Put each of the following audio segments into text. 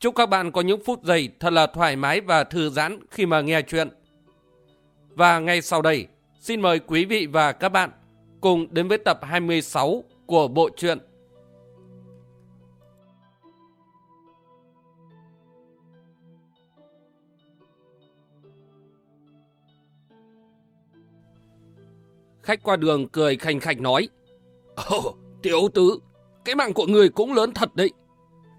Chúc các bạn có những phút giây thật là thoải mái và thư giãn khi mà nghe chuyện. Và ngay sau đây, xin mời quý vị và các bạn cùng đến với tập 26 của bộ truyện Khách qua đường cười khanh khạch nói Ồ, tiểu tử, cái mạng của người cũng lớn thật đấy.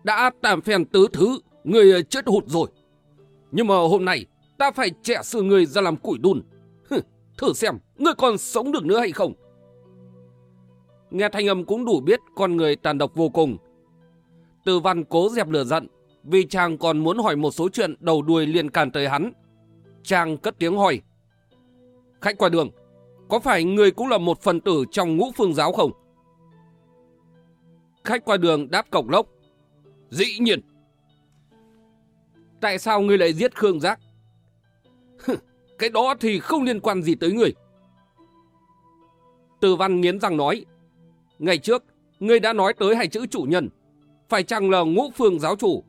Đã tạm phèn tứ thứ, người ờ, chết hụt rồi. Nhưng mà hôm nay, ta phải trẻ sư người ra làm củi đun. thử xem, người còn sống được nữa hay không? Nghe thanh âm cũng đủ biết con người tàn độc vô cùng. Từ văn cố dẹp lửa giận, vì chàng còn muốn hỏi một số chuyện đầu đuôi liên can tới hắn. Chàng cất tiếng hỏi. Khách qua đường, có phải người cũng là một phần tử trong ngũ phương giáo không? Khách qua đường đáp cộc lốc. Dĩ nhiên. Tại sao ngươi lại giết Khương Giác? Cái đó thì không liên quan gì tới người. Từ văn nghiến răng nói. Ngày trước, ngươi đã nói tới hai chữ chủ nhân. Phải chăng là ngũ phương giáo chủ?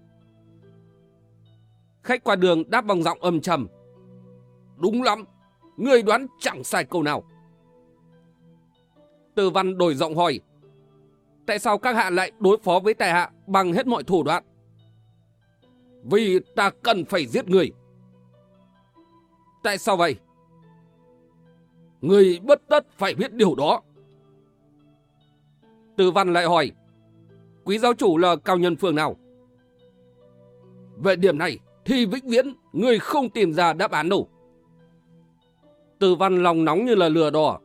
Khách qua đường đáp bằng giọng âm trầm. Đúng lắm, ngươi đoán chẳng sai câu nào. Từ văn đổi giọng hỏi. Tại sao các hạ lại đối phó với tài hạ bằng hết mọi thủ đoạn? Vì ta cần phải giết người. Tại sao vậy? Người bất tất phải biết điều đó. Từ văn lại hỏi. Quý giáo chủ là cao nhân phường nào? Về điểm này thì vĩnh viễn người không tìm ra đáp án đâu. Từ văn lòng nóng như là lửa đỏ.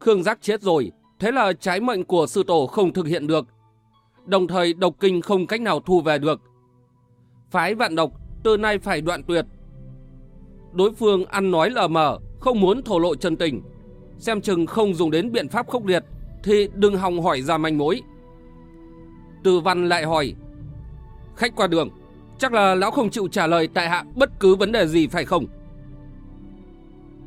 Khương Giác chết rồi, thế là trái mệnh của sư tổ không thực hiện được. Đồng thời độc kinh không cách nào thu về được. Phái vạn độc từ nay phải đoạn tuyệt. Đối phương ăn nói lờ mờ, không muốn thổ lộ chân tình. Xem chừng không dùng đến biện pháp khốc liệt, thì đừng hòng hỏi ra manh mối. Từ văn lại hỏi, khách qua đường, chắc là lão không chịu trả lời tại hạ bất cứ vấn đề gì phải không?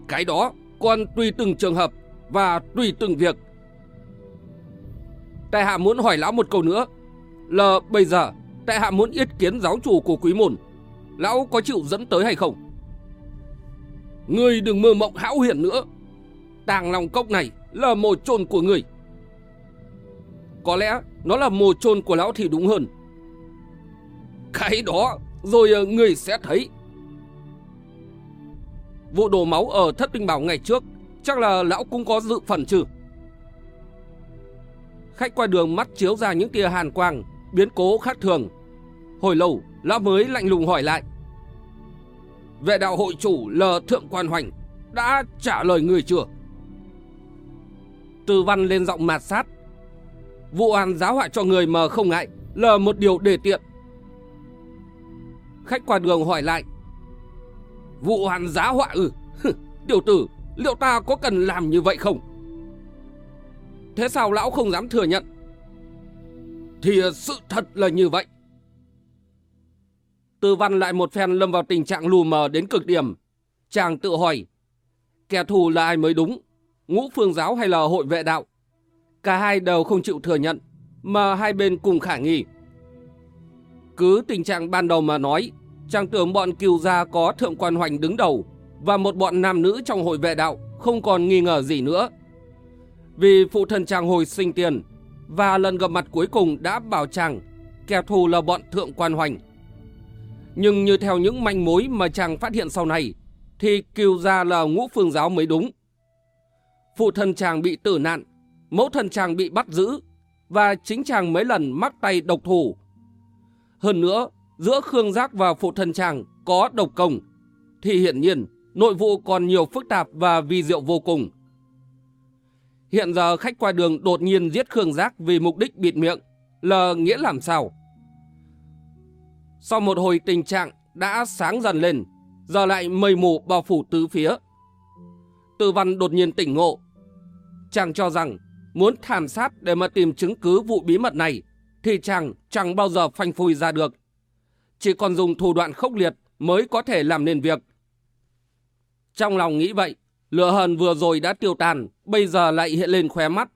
Cái đó còn tùy từng trường hợp và tùy từng việc. Tại hạ muốn hỏi lão một câu nữa là bây giờ, tại hạ muốn yết kiến giáo chủ của quý môn. Lão có chịu dẫn tới hay không? Ngươi đừng mơ mộng hão huyền nữa. Tàng lòng cốc này là mồ chôn của người. Có lẽ nó là mồ chôn của lão thì đúng hơn. Cái đó, rồi ờ, ngươi người sẽ thấy. Vụ đổ máu ở thất tinh bảo ngày trước, chắc là lão cũng có dự phần chứ. Khách qua đường mắt chiếu ra những tia hàn quang, biến cố khác thường. Hồi lâu, lão mới lạnh lùng hỏi lại. Vệ đạo hội chủ lờ thượng quan hoành đã trả lời người chưa? Từ văn lên giọng mạt sát. Vụ án giáo họa cho người mà không ngại là một điều đề tiện. Khách qua đường hỏi lại. Vụ án giá họa ư? điều tử, liệu ta có cần làm như vậy không? Thế sao lão không dám thừa nhận? Thì ờ, sự thật là như vậy. Tư văn lại một phen lâm vào tình trạng lù mờ đến cực điểm. Chàng tự hỏi, kẻ thù là ai mới đúng? Ngũ phương giáo hay là hội vệ đạo? Cả hai đều không chịu thừa nhận, mà hai bên cùng khả nghi. Cứ tình trạng ban đầu mà nói, chàng tưởng bọn kiều gia có thượng quan hoành đứng đầu và một bọn nam nữ trong hội vệ đạo không còn nghi ngờ gì nữa. Vì phụ thân chàng hồi sinh tiền và lần gặp mặt cuối cùng đã bảo chàng kẻ thù là bọn thượng quan hoành. Nhưng như theo những manh mối mà chàng phát hiện sau này thì kiều gia là ngũ phương giáo mới đúng. Phụ thân chàng bị tử nạn, mẫu thân chàng bị bắt giữ và chính chàng mấy lần mắc tay độc thủ. Hơn nữa, giữa Khương Giác và phụ thân chàng có độc công, thì hiển nhiên nội vụ còn nhiều phức tạp và vi diệu vô cùng. Hiện giờ khách qua đường đột nhiên giết Khương Giác vì mục đích bịt miệng, là nghĩa làm sao? Sau một hồi tình trạng đã sáng dần lên, giờ lại mây mù bao phủ tứ phía. Tư văn đột nhiên tỉnh ngộ. Chàng cho rằng muốn thảm sát để mà tìm chứng cứ vụ bí mật này thì chàng chẳng bao giờ phanh phui ra được. Chỉ còn dùng thủ đoạn khốc liệt mới có thể làm nên việc. Trong lòng nghĩ vậy, lửa hờn vừa rồi đã tiêu tàn, bây giờ lại hiện lên khóe mắt.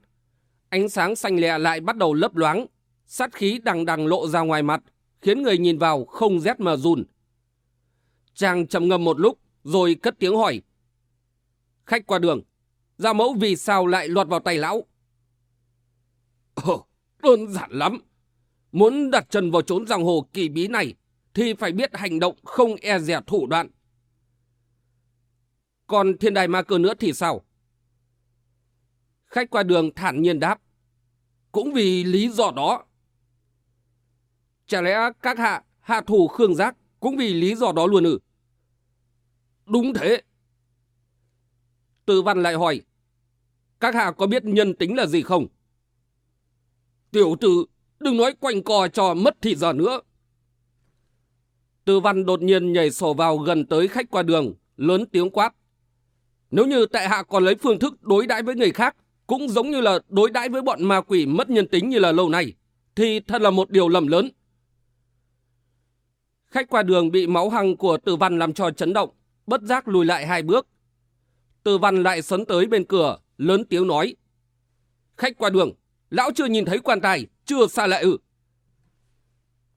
Ánh sáng xanh lẹ lại bắt đầu lấp loáng, sát khí đằng đằng lộ ra ngoài mặt, khiến người nhìn vào không rét mà run. Chàng trầm ngâm một lúc, rồi cất tiếng hỏi. Khách qua đường, ra mẫu vì sao lại lọt vào tay lão? Ồ, đơn giản lắm. Muốn đặt chân vào trốn giang hồ kỳ bí này, thì phải biết hành động không e dè thủ đoạn. Còn thiên đài ma cơ nữa thì sao? Khách qua đường thản nhiên đáp. Cũng vì lý do đó. Chả lẽ các hạ hạ thủ Khương Giác cũng vì lý do đó luôn ư? Đúng thế. tư văn lại hỏi. Các hạ có biết nhân tính là gì không? Tiểu tử, đừng nói quanh co cho mất thị giờ nữa. tư văn đột nhiên nhảy sổ vào gần tới khách qua đường, lớn tiếng quát. Nếu như tại hạ còn lấy phương thức đối đãi với người khác, cũng giống như là đối đãi với bọn ma quỷ mất nhân tính như là lâu nay, thì thật là một điều lầm lớn. Khách qua đường bị máu hăng của Tử Văn làm cho chấn động, bất giác lùi lại hai bước. Tử Văn lại sấn tới bên cửa, lớn tiếng nói. Khách qua đường, lão chưa nhìn thấy quan tài, chưa xa lại ư.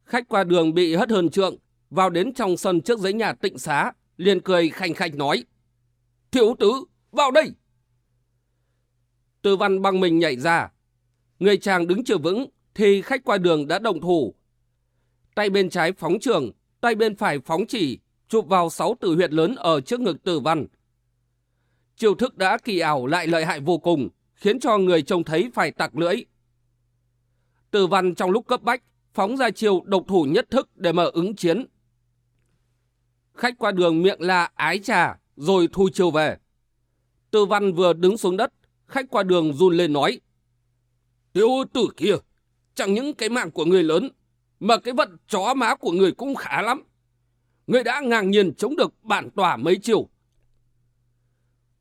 Khách qua đường bị hất hờn trượng, vào đến trong sân trước giấy nhà tịnh xá, liền cười khanh khanh nói. Thiếu tứ, vào đây! Tư văn băng mình nhảy ra. Người chàng đứng chưa vững, thì khách qua đường đã động thủ. Tay bên trái phóng trường, tay bên phải phóng chỉ, chụp vào sáu tử huyệt lớn ở trước ngực tử văn. Chiêu thức đã kỳ ảo lại lợi hại vô cùng, khiến cho người trông thấy phải tặc lưỡi. Tử văn trong lúc cấp bách, phóng ra chiêu độc thủ nhất thức để mở ứng chiến. Khách qua đường miệng là ái trà, rồi thu chiêu về. Tư văn vừa đứng xuống đất, khách qua đường run lên nói. Tiêu tử kia, chẳng những cái mạng của người lớn, mà cái vận chó má của người cũng khá lắm. Người đã ngang nhiên chống được bản tỏa mấy chiều.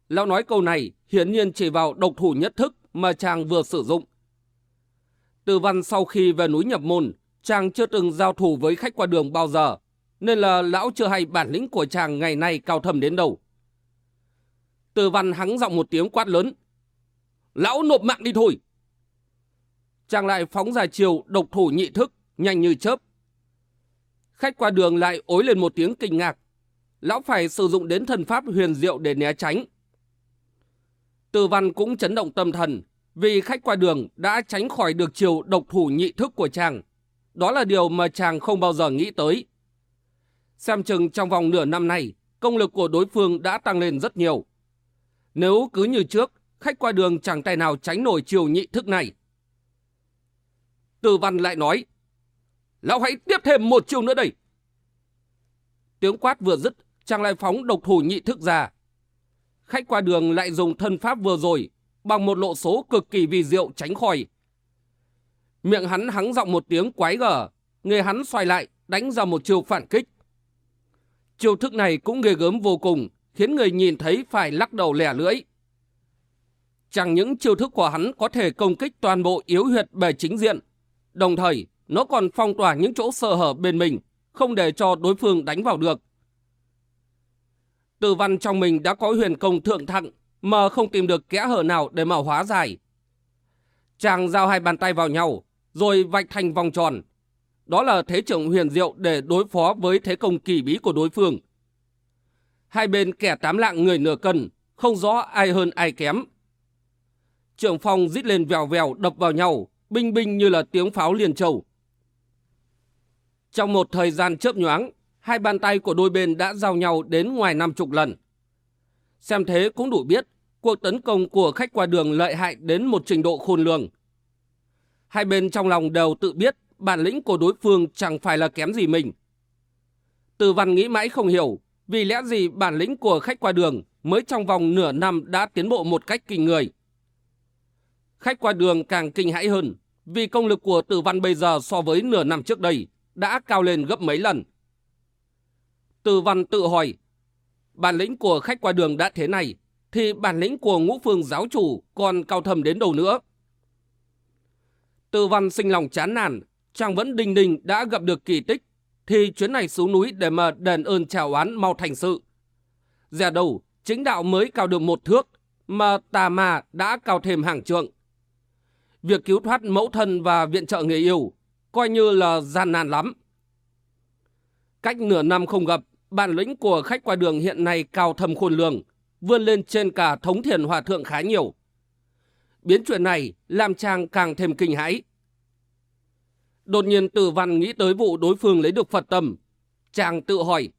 Lão nói câu này hiển nhiên chỉ vào độc thủ nhất thức mà chàng vừa sử dụng. Tư văn sau khi về núi nhập môn, chàng chưa từng giao thủ với khách qua đường bao giờ, nên là lão chưa hay bản lĩnh của chàng ngày nay cao thầm đến đâu. Từ văn hắng giọng một tiếng quát lớn. Lão nộp mạng đi thôi. Chàng lại phóng ra chiều độc thủ nhị thức, nhanh như chớp. Khách qua đường lại ối lên một tiếng kinh ngạc. Lão phải sử dụng đến thần pháp huyền diệu để né tránh. Từ văn cũng chấn động tâm thần, vì khách qua đường đã tránh khỏi được chiều độc thủ nhị thức của chàng. Đó là điều mà chàng không bao giờ nghĩ tới. Xem chừng trong vòng nửa năm này, công lực của đối phương đã tăng lên rất nhiều. Nếu cứ như trước, khách qua đường chẳng tài nào tránh nổi chiều nhị thức này. Từ văn lại nói, Lão hãy tiếp thêm một chiều nữa đây. Tiếng quát vừa dứt, chàng lại phóng độc thủ nhị thức ra. Khách qua đường lại dùng thân pháp vừa rồi, bằng một lộ số cực kỳ vi diệu tránh khỏi. Miệng hắn hắng giọng một tiếng quái gở, người hắn xoay lại, đánh ra một chiều phản kích. Chiêu thức này cũng ghê gớm vô cùng, khiến người nhìn thấy phải lắc đầu lẻ lưỡi. Chẳng những chiêu thức của hắn có thể công kích toàn bộ yếu huyệt bề chính diện, đồng thời nó còn phong tỏa những chỗ sơ hở bên mình, không để cho đối phương đánh vào được. Từ văn trong mình đã có huyền công thượng thặng, mà không tìm được kẽ hở nào để mở hóa giải. Chàng giao hai bàn tay vào nhau, rồi vạch thành vòng tròn. Đó là thế trưởng huyền diệu để đối phó với thế công kỳ bí của đối phương. Hai bên kẻ tám lạng người nửa cân, không rõ ai hơn ai kém. Trưởng phong rít lên vèo vèo đập vào nhau, binh binh như là tiếng pháo liền trầu Trong một thời gian chớp nhoáng, hai bàn tay của đôi bên đã giao nhau đến ngoài năm chục lần. Xem thế cũng đủ biết, cuộc tấn công của khách qua đường lợi hại đến một trình độ khôn lường. Hai bên trong lòng đều tự biết bản lĩnh của đối phương chẳng phải là kém gì mình. Từ văn nghĩ mãi không hiểu, vì lẽ gì bản lĩnh của khách qua đường mới trong vòng nửa năm đã tiến bộ một cách kinh người. Khách qua đường càng kinh hãi hơn, vì công lực của tử văn bây giờ so với nửa năm trước đây đã cao lên gấp mấy lần. Từ văn tự hỏi, bản lĩnh của khách qua đường đã thế này, thì bản lĩnh của ngũ phương giáo chủ còn cao thầm đến đâu nữa. Từ văn sinh lòng chán nản, chàng vẫn đình đình đã gặp được kỳ tích, thì chuyến này xuống núi để mà đền ơn trả oán mau thành sự. Dè đầu, chính đạo mới cao được một thước, mà tà ma đã cao thêm hàng trượng. Việc cứu thoát mẫu thân và viện trợ người yêu coi như là gian nan lắm. Cách nửa năm không gặp, bản lĩnh của khách qua đường hiện nay cao thâm khôn lường, vươn lên trên cả thống thiền hòa thượng khá nhiều. Biến chuyện này làm chàng càng thêm kinh hãi. Đột nhiên tử văn nghĩ tới vụ đối phương lấy được Phật tâm. Chàng tự hỏi,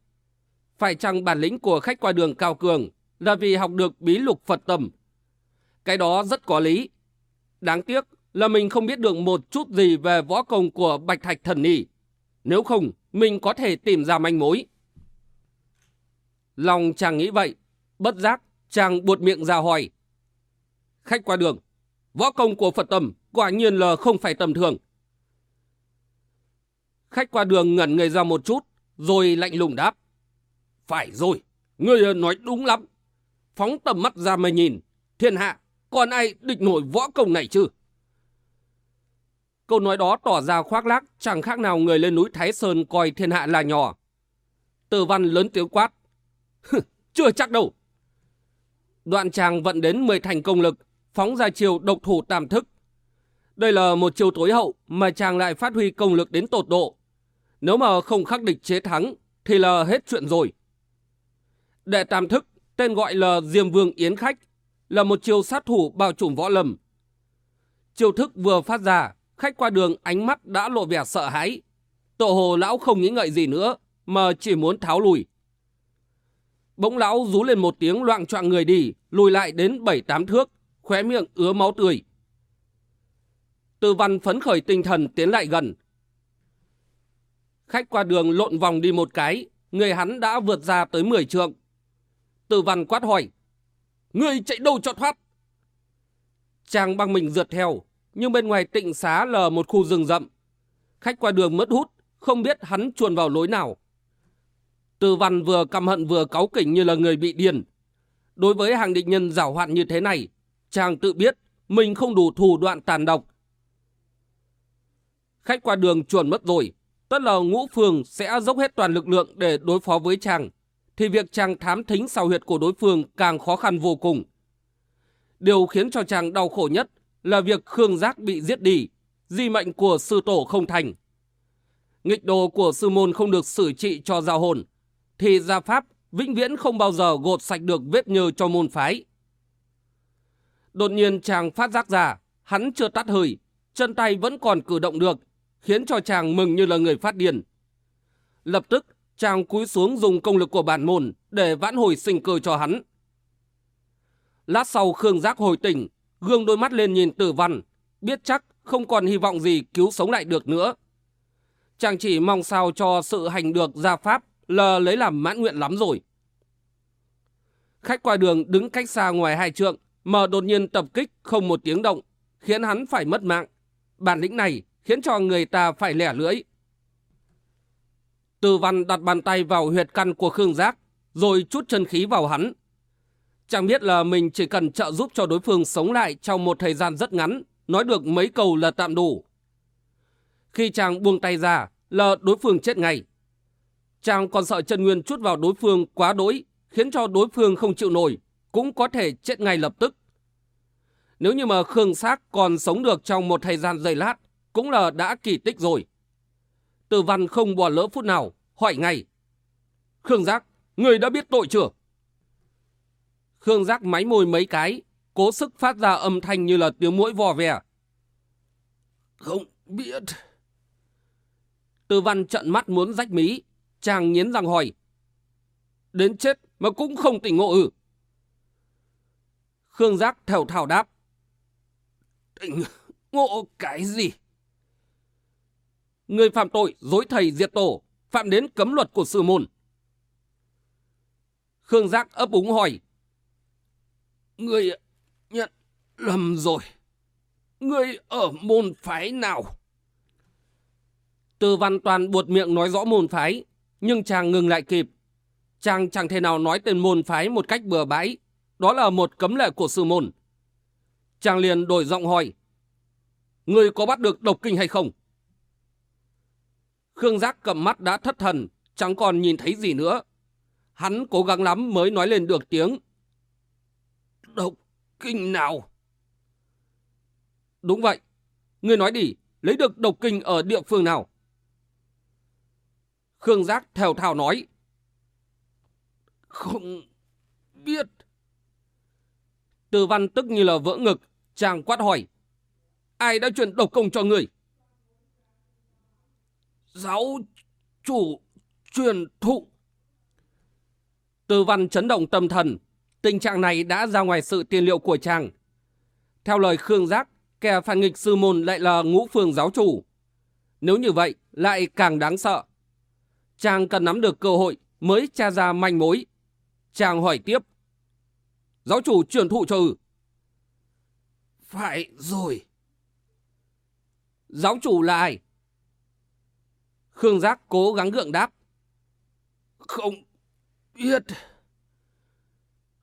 phải chăng bản lĩnh của khách qua đường cao cường là vì học được bí lục Phật tâm? Cái đó rất có lý. Đáng tiếc là mình không biết được một chút gì về võ công của Bạch Thạch Thần Nhi. Nếu không, mình có thể tìm ra manh mối. Lòng chàng nghĩ vậy, bất giác chàng buột miệng ra hỏi. Khách qua đường, võ công của Phật tâm quả nhiên là không phải tầm thường. Khách qua đường ngẩn người ra một chút, rồi lạnh lùng đáp. Phải rồi, ngươi nói đúng lắm. Phóng tầm mắt ra mà nhìn, thiên hạ, còn ai địch nổi võ công này chứ? Câu nói đó tỏ ra khoác lác, chẳng khác nào người lên núi Thái Sơn coi thiên hạ là nhỏ. Từ văn lớn tiếng quát. Chưa chắc đâu. Đoạn chàng vận đến 10 thành công lực, phóng ra chiều độc thủ tam thức. Đây là một chiêu tối hậu mà chàng lại phát huy công lực đến tột độ. Nếu mà không khắc địch chế thắng, thì là hết chuyện rồi. Đệ tam thức, tên gọi là Diêm Vương Yến Khách, là một chiêu sát thủ bao trùm võ lâm. chiêu thức vừa phát ra, khách qua đường ánh mắt đã lộ vẻ sợ hãi. Tổ hồ lão không nghĩ ngợi gì nữa, mà chỉ muốn tháo lùi. Bỗng lão rú lên một tiếng loạn trọng người đi, lùi lại đến bảy tám thước, khóe miệng ứa máu tươi. Tư văn phấn khởi tinh thần tiến lại gần. Khách qua đường lộn vòng đi một cái, người hắn đã vượt ra tới 10 trượng. Tư văn quát hỏi, Người chạy đâu cho thoát? Chàng băng mình rượt theo, nhưng bên ngoài tịnh xá lờ một khu rừng rậm. Khách qua đường mất hút, không biết hắn chuồn vào lối nào. Từ văn vừa căm hận vừa cáu kỉnh như là người bị điên. Đối với hàng địch nhân giảo hoạn như thế này, chàng tự biết mình không đủ thủ đoạn tàn độc. Khách qua đường chuồn mất rồi, tất là ngũ phường sẽ dốc hết toàn lực lượng để đối phó với chàng, thì việc chàng thám thính sao huyệt của đối phương càng khó khăn vô cùng. Điều khiến cho chàng đau khổ nhất là việc Khương Giác bị giết đi, di mệnh của sư tổ không thành. Nghịch đồ của sư môn không được xử trị cho giao hồn, thì gia pháp vĩnh viễn không bao giờ gột sạch được vết nhơ cho môn phái. Đột nhiên chàng phát giác ra, hắn chưa tắt hơi, chân tay vẫn còn cử động được, khiến cho chàng mừng như là người phát điên. Lập tức, chàng cúi xuống dùng công lực của bản môn để vãn hồi sinh cơ cho hắn. Lát sau Khương Giác hồi tỉnh, gương đôi mắt lên nhìn tử văn, biết chắc không còn hy vọng gì cứu sống lại được nữa. Chàng chỉ mong sao cho sự hành được gia pháp là lấy làm mãn nguyện lắm rồi. Khách qua đường đứng cách xa ngoài hai trượng, mà đột nhiên tập kích không một tiếng động, khiến hắn phải mất mạng. Bản lĩnh này khiến cho người ta phải lẻ lưỡi. Từ văn đặt bàn tay vào huyệt căn của Khương Giác, rồi chút chân khí vào hắn, Chẳng biết là mình chỉ cần trợ giúp cho đối phương sống lại trong một thời gian rất ngắn, nói được mấy câu là tạm đủ. Khi chàng buông tay ra là đối phương chết ngay. Chàng còn sợ chân nguyên chút vào đối phương quá đỗi, khiến cho đối phương không chịu nổi, cũng có thể chết ngay lập tức. Nếu như mà Khương Xác còn sống được trong một thời gian giây lát, cũng là đã kỳ tích rồi. Từ văn không bỏ lỡ phút nào, hỏi ngay. Khương Giác, người đã biết tội chưa? Khương giác máy môi mấy cái, cố sức phát ra âm thanh như là tiếng mũi vò vè. Không biết. Tư văn trận mắt muốn rách mí, chàng nghiến răng hỏi. Đến chết mà cũng không tỉnh ngộ ư. Khương giác thều thào đáp. Tỉnh ngộ cái gì? Người phạm tội dối thầy diệt tổ, phạm đến cấm luật của sư môn. Khương giác ấp úng hỏi. Người nhận lầm rồi. Người ở môn phái nào? Từ văn toàn buột miệng nói rõ môn phái, nhưng chàng ngừng lại kịp. chàng chẳng thể nào nói tên môn phái một cách bừa bãi. Đó là một cấm lệ của sư môn. Chàng liền đổi giọng hỏi. Người có bắt được độc kinh hay không? Khương Giác cầm mắt đã thất thần, chẳng còn nhìn thấy gì nữa. Hắn cố gắng lắm mới nói lên được tiếng. Độc kinh nào? Đúng vậy. Người nói đi, lấy được độc kinh ở địa phương nào? Khương Giác theo thào nói. Không biết. Từ văn tức như là vỡ ngực, chàng quát hỏi. Ai đã chuyển độc công cho người? Giáo chủ truyền thụ. Từ văn chấn động tâm thần. Tình trạng này đã ra ngoài sự tiên liệu của chàng. Theo lời Khương Giác, kẻ phản nghịch sư môn lại là ngũ phương giáo chủ. Nếu như vậy, lại càng đáng sợ. Chàng cần nắm được cơ hội mới tra ra manh mối. Chàng hỏi tiếp. Giáo chủ truyền thụ trừ? Phải rồi. Giáo chủ là ai? Khương Giác cố gắng gượng đáp. Không biết.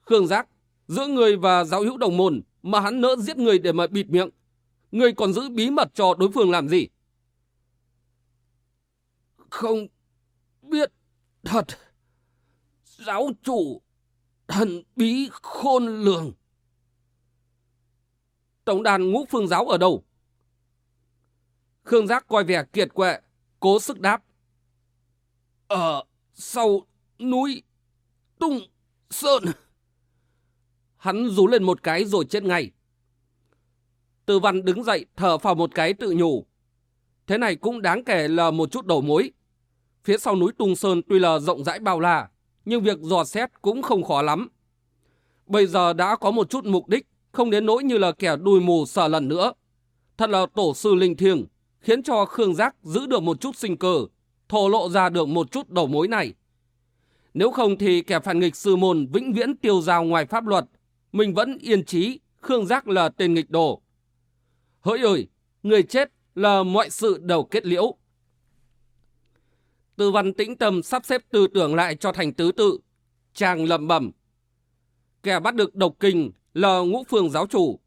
Khương Giác, giữa người và giáo hữu đồng môn mà hắn nỡ giết người để mà bịt miệng. Người còn giữ bí mật cho đối phương làm gì? Không biết thật. Giáo chủ thần bí khôn lường. Tổng đàn ngũ phương giáo ở đâu? Khương Giác coi vẻ kiệt quệ, cố sức đáp. Ở sau núi Tung Sơn. Hắn rú lên một cái rồi chết ngay. Từ văn đứng dậy thở vào một cái tự nhủ. Thế này cũng đáng kể là một chút đầu mối. Phía sau núi Tung Sơn tuy là rộng rãi bao la, nhưng việc dò xét cũng không khó lắm. Bây giờ đã có một chút mục đích, không đến nỗi như là kẻ đùi mù sợ lần nữa. Thật là tổ sư linh thiêng, khiến cho Khương Giác giữ được một chút sinh cơ, thổ lộ ra được một chút đầu mối này. Nếu không thì kẻ phản nghịch sư môn vĩnh viễn tiêu dao ngoài pháp luật, mình vẫn yên trí Khương Giác là tên nghịch đồ. Hỡi ơi, người chết là mọi sự đều kết liễu. Tư văn tĩnh tâm sắp xếp tư tưởng lại cho thành tứ tự. Chàng lầm bẩm. Kẻ bắt được độc kinh là ngũ phương giáo chủ.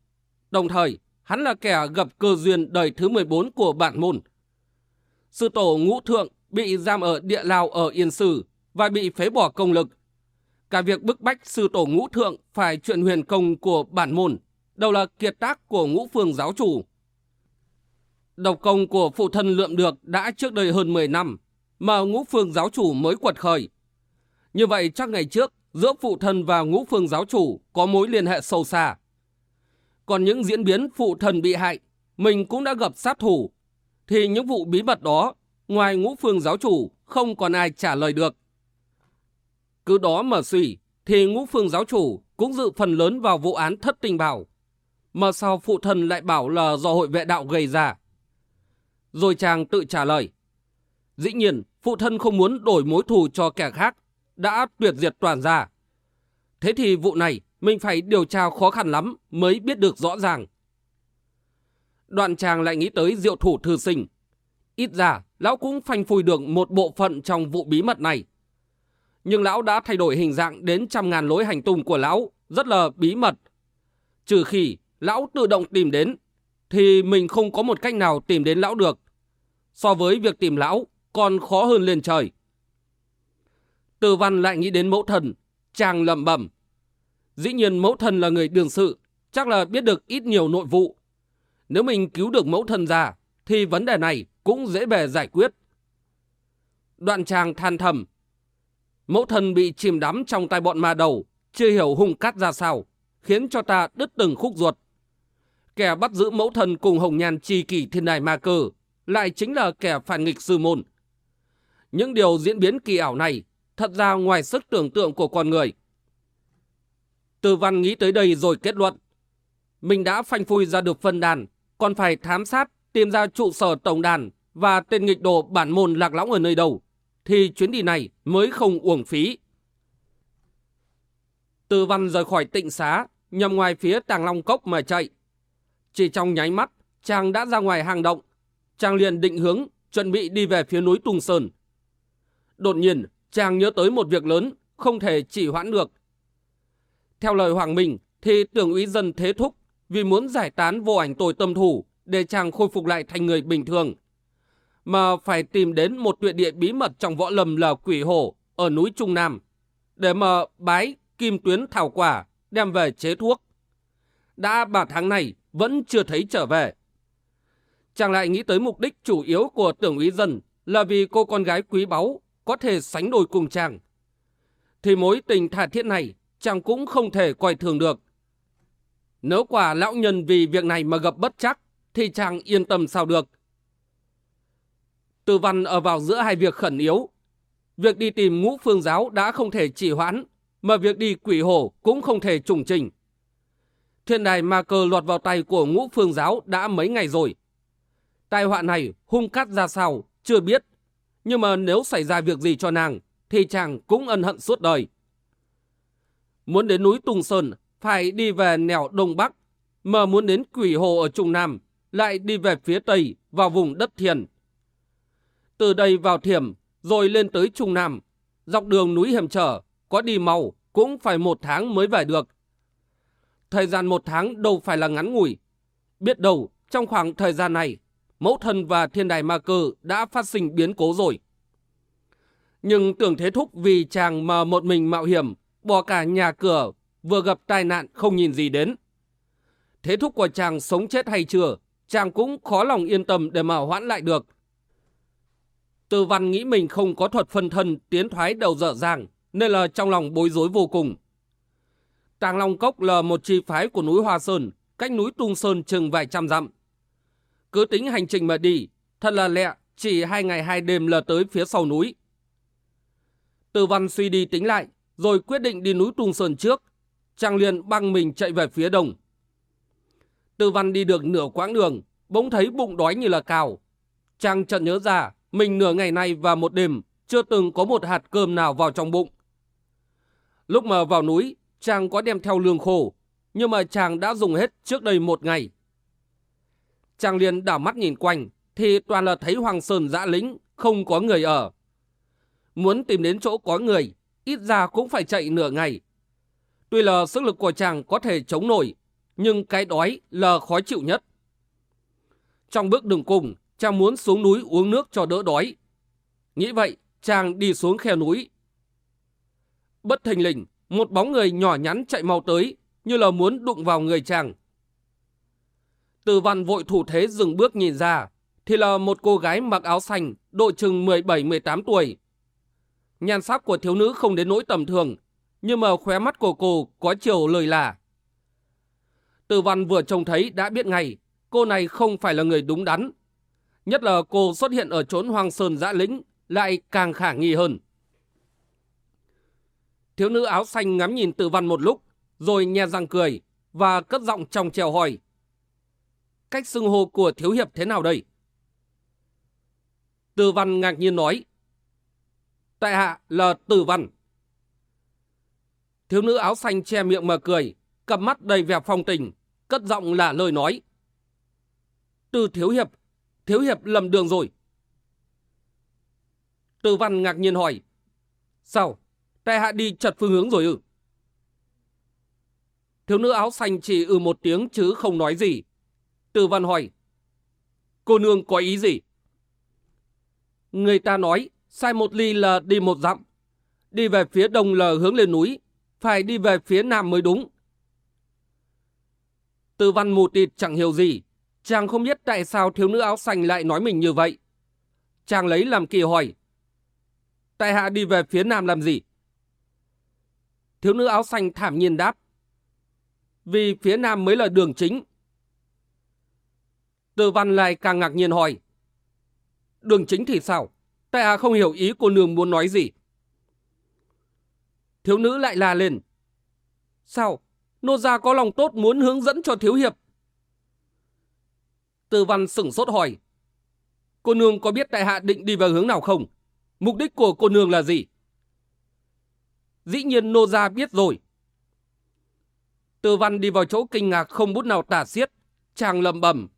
Đồng thời, hắn là kẻ gặp cơ duyên đời thứ 14 của bản môn. Sư tổ ngũ thượng bị giam ở địa lao ở Yên Sử và bị phế bỏ công lực. Cả việc bức bách sư tổ ngũ thượng phải chuyện huyền công của bản môn, đầu là kiệt tác của ngũ phương giáo chủ. Độc công của phụ thân lượm được đã trước đây hơn 10 năm, mà ngũ phương giáo chủ mới quật khởi. Như vậy chắc ngày trước, giữa phụ thân và ngũ phương giáo chủ có mối liên hệ sâu xa. Còn những diễn biến phụ thần bị hại, mình cũng đã gặp sát thủ, thì những vụ bí mật đó, ngoài ngũ phương giáo chủ, không còn ai trả lời được. Cứ đó mà suy, thì ngũ phương giáo chủ cũng dự phần lớn vào vụ án thất tình bảo. Mà sao phụ thần lại bảo là do hội vệ đạo gây ra? Rồi chàng tự trả lời. Dĩ nhiên, phụ thân không muốn đổi mối thù cho kẻ khác, đã tuyệt diệt toàn ra. Thế thì vụ này mình phải điều tra khó khăn lắm mới biết được rõ ràng. Đoạn chàng lại nghĩ tới diệu thủ thư sinh. Ít ra, lão cũng phanh phui được một bộ phận trong vụ bí mật này. Nhưng lão đã thay đổi hình dạng đến trăm ngàn lối hành tung của lão, rất là bí mật. Trừ khi lão tự động tìm đến, thì mình không có một cách nào tìm đến lão được. So với việc tìm lão, còn khó hơn lên trời. Từ văn lại nghĩ đến mẫu thần, chàng lầm bẩm. Dĩ nhiên mẫu thần là người đường sự, chắc là biết được ít nhiều nội vụ. Nếu mình cứu được mẫu thần ra, thì vấn đề này cũng dễ bề giải quyết. Đoạn chàng than thầm. Mẫu thần bị chìm đắm trong tay bọn ma đầu, chưa hiểu hung cát ra sao, khiến cho ta đứt từng khúc ruột. Kẻ bắt giữ mẫu thần cùng hồng nhan chi kỷ thiên đài ma cơ, lại chính là kẻ phản nghịch sư môn. Những điều diễn biến kỳ ảo này thật ra ngoài sức tưởng tượng của con người. Từ văn nghĩ tới đây rồi kết luận. Mình đã phanh phui ra được phân đàn, còn phải thám sát tìm ra trụ sở tổng đàn và tên nghịch đồ bản môn lạc lõng ở nơi đâu, thì chuyến đi này mới không uổng phí. Từ văn rời khỏi tịnh xá, nhằm ngoài phía tàng long cốc mà chạy. Chỉ trong nháy mắt, chàng đã ra ngoài hang động. Chàng liền định hướng, chuẩn bị đi về phía núi Tung Sơn. Đột nhiên, chàng nhớ tới một việc lớn, không thể chỉ hoãn được. Theo lời Hoàng Minh, thì tưởng úy dân thế thúc vì muốn giải tán vô ảnh tội tâm thủ để chàng khôi phục lại thành người bình thường. Mà phải tìm đến một tuyệt địa bí mật trong võ lâm là quỷ hổ ở núi Trung Nam, để mà bái kim tuyến thảo quả đem về chế thuốc. Đã ba tháng này vẫn chưa thấy trở về. Chàng lại nghĩ tới mục đích chủ yếu của tưởng úy dân là vì cô con gái quý báu có thể sánh đôi cùng chàng. Thì mối tình thả thiết này chàng cũng không thể coi thường được. Nếu quả lão nhân vì việc này mà gặp bất chắc, thì chàng yên tâm sao được. Từ văn ở vào giữa hai việc khẩn yếu. Việc đi tìm ngũ phương giáo đã không thể trì hoãn, mà việc đi quỷ hổ cũng không thể trùng trình. Thiên đài ma cơ lọt vào tay của ngũ phương giáo đã mấy ngày rồi. Tai họa này hung cắt ra sao, chưa biết. Nhưng mà nếu xảy ra việc gì cho nàng, thì chàng cũng ân hận suốt đời. Muốn đến núi Tùng Sơn, phải đi về nẻo Đông Bắc, mà muốn đến quỷ hồ ở Trung Nam, lại đi về phía Tây, vào vùng đất thiền. Từ đây vào thiểm, rồi lên tới Trung Nam, dọc đường núi hiểm trở, có đi mau, cũng phải một tháng mới về được. Thời gian một tháng đâu phải là ngắn ngủi. Biết đâu, trong khoảng thời gian này, mẫu thân và thiên đài ma cơ đã phát sinh biến cố rồi. Nhưng tưởng thế thúc vì chàng mà một mình mạo hiểm, bỏ cả nhà cửa, vừa gặp tai nạn không nhìn gì đến. Thế thúc của chàng sống chết hay chưa, chàng cũng khó lòng yên tâm để mà hoãn lại được. Từ văn nghĩ mình không có thuật phân thân tiến thoái đầu dở dàng, nên là trong lòng bối rối vô cùng. Tàng Long Cốc là một chi phái của núi Hoa Sơn, cách núi Tung Sơn chừng vài trăm dặm. Cứ tính hành trình mà đi, thật là lẹ, chỉ hai ngày hai đêm là tới phía sau núi. Từ văn suy đi tính lại, rồi quyết định đi núi Tung Sơn trước. Chàng liền băng mình chạy về phía đông. Tư văn đi được nửa quãng đường, bỗng thấy bụng đói như là cào. Chàng chợt nhớ ra, mình nửa ngày nay và một đêm chưa từng có một hạt cơm nào vào trong bụng. Lúc mà vào núi, chàng có đem theo lương khô, nhưng mà chàng đã dùng hết trước đây một ngày. Chàng liền đảo mắt nhìn quanh, thì toàn là thấy Hoàng Sơn dã lính, không có người ở. Muốn tìm đến chỗ có người, ít ra cũng phải chạy nửa ngày. Tuy là sức lực của chàng có thể chống nổi, nhưng cái đói là khó chịu nhất. Trong bước đường cùng, chàng muốn xuống núi uống nước cho đỡ đói. Nghĩ vậy, chàng đi xuống khe núi. Bất thình lình, một bóng người nhỏ nhắn chạy mau tới, như là muốn đụng vào người chàng. Từ văn vội thủ thế dừng bước nhìn ra, thì là một cô gái mặc áo xanh, độ chừng 17-18 tuổi. Nhan sắc của thiếu nữ không đến nỗi tầm thường, nhưng mà khóe mắt của cô có chiều lời là. Từ văn vừa trông thấy đã biết ngay, cô này không phải là người đúng đắn. Nhất là cô xuất hiện ở chốn hoang sơn dã lĩnh, lại càng khả nghi hơn. Thiếu nữ áo xanh ngắm nhìn từ văn một lúc, rồi nhe răng cười, và cất giọng trong trèo hỏi. Cách xưng hô của thiếu hiệp thế nào đây? Từ văn ngạc nhiên nói. Tại hạ là Tử văn. Thiếu nữ áo xanh che miệng mà cười, cặp mắt đầy vẻ phong tình, cất giọng là lời nói. Từ thiếu hiệp, thiếu hiệp lầm đường rồi. Tử văn ngạc nhiên hỏi. Sao? Tại hạ đi chật phương hướng rồi ư? Thiếu nữ áo xanh chỉ ừ một tiếng chứ không nói gì. Tử văn hỏi. Cô nương có ý gì? Người ta nói sai một ly là đi một dặm. Đi về phía đông là hướng lên núi. Phải đi về phía nam mới đúng. Từ văn mù tịt chẳng hiểu gì. Chàng không biết tại sao thiếu nữ áo xanh lại nói mình như vậy. Chàng lấy làm kỳ hỏi. Tại hạ đi về phía nam làm gì? Thiếu nữ áo xanh thảm nhiên đáp. Vì phía nam mới là đường chính. Từ văn lại càng ngạc nhiên hỏi. Đường chính thì sao? Tại hạ không hiểu ý cô nương muốn nói gì. Thiếu nữ lại la lên. Sao? Nô gia có lòng tốt muốn hướng dẫn cho thiếu hiệp. Tư văn sửng sốt hỏi. Cô nương có biết tại hạ định đi vào hướng nào không? Mục đích của cô nương là gì? Dĩ nhiên nô gia biết rồi. Tư văn đi vào chỗ kinh ngạc không bút nào tả xiết. Chàng lầm bẩm.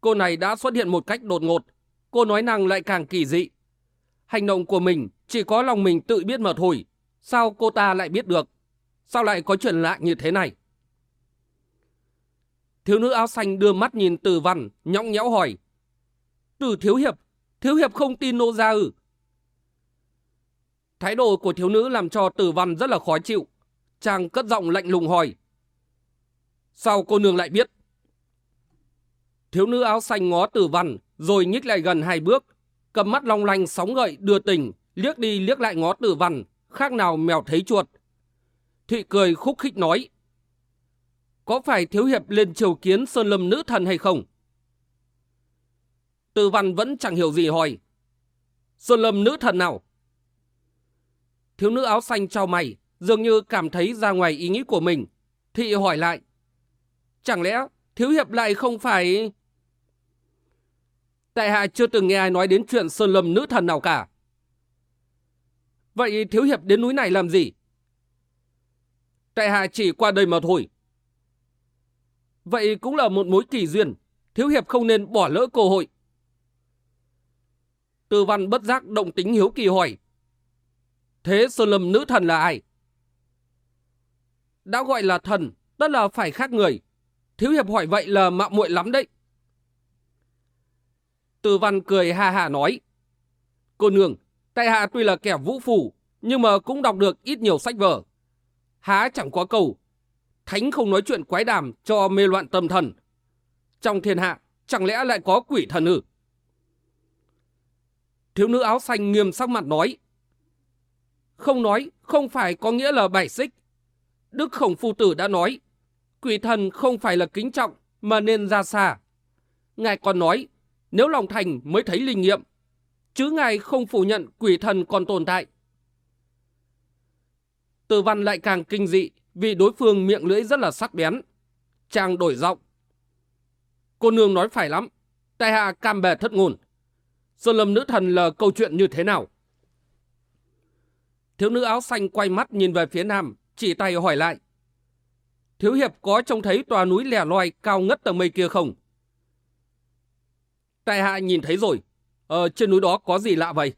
Cô này đã xuất hiện một cách đột ngột. Cô nói năng lại càng kỳ dị. Hành động của mình chỉ có lòng mình tự biết mà thôi. Sao cô ta lại biết được? Sao lại có chuyện lạ như thế này? Thiếu nữ áo xanh đưa mắt nhìn từ văn, nhõng nhẽo hỏi. Từ thiếu hiệp, thiếu hiệp không tin nô gia ư? Thái độ của thiếu nữ làm cho tử văn rất là khó chịu. Chàng cất giọng lạnh lùng hỏi. Sao cô nương lại biết? Thiếu nữ áo xanh ngó tử văn, rồi nhích lại gần hai bước, cầm mắt long lanh sóng gậy đưa tình, liếc đi liếc lại ngó tử văn, khác nào mèo thấy chuột. Thụy cười khúc khích nói. Có phải thiếu hiệp lên triều kiến sơn lâm nữ thần hay không? Tử văn vẫn chẳng hiểu gì hỏi. Sơn lâm nữ thần nào? Thiếu nữ áo xanh trao mày, dường như cảm thấy ra ngoài ý nghĩ của mình. Thị hỏi lại. Chẳng lẽ thiếu hiệp lại không phải... Tại hạ chưa từng nghe ai nói đến chuyện sơn lâm nữ thần nào cả. Vậy thiếu hiệp đến núi này làm gì? Tại hạ chỉ qua đây mà thôi. Vậy cũng là một mối kỳ duyên. Thiếu hiệp không nên bỏ lỡ cơ hội. Tư văn bất giác động tính hiếu kỳ hỏi. Thế sơn lâm nữ thần là ai? Đã gọi là thần, tất là phải khác người. Thiếu hiệp hỏi vậy là mạo muội lắm đấy. Từ văn cười ha ha nói. Cô nương, tại hạ tuy là kẻ vũ phủ, nhưng mà cũng đọc được ít nhiều sách vở. Há chẳng có câu, thánh không nói chuyện quái đàm cho mê loạn tâm thần. Trong thiên hạ, chẳng lẽ lại có quỷ thần ư? Thiếu nữ áo xanh nghiêm sắc mặt nói. Không nói, không phải có nghĩa là bảy xích. Đức Khổng Phu Tử đã nói, quỷ thần không phải là kính trọng mà nên ra xa. Ngài còn nói, nếu lòng thành mới thấy linh nghiệm, chứ ngài không phủ nhận quỷ thần còn tồn tại. Từ văn lại càng kinh dị vì đối phương miệng lưỡi rất là sắc bén. Chàng đổi giọng. Cô nương nói phải lắm, tại hạ cam bè thất ngôn. Sơn lâm nữ thần là câu chuyện như thế nào? Thiếu nữ áo xanh quay mắt nhìn về phía nam, chỉ tay hỏi lại. Thiếu hiệp có trông thấy tòa núi lẻ loi cao ngất tầng mây kia không? Tại hạ nhìn thấy rồi. Ở trên núi đó có gì lạ vậy?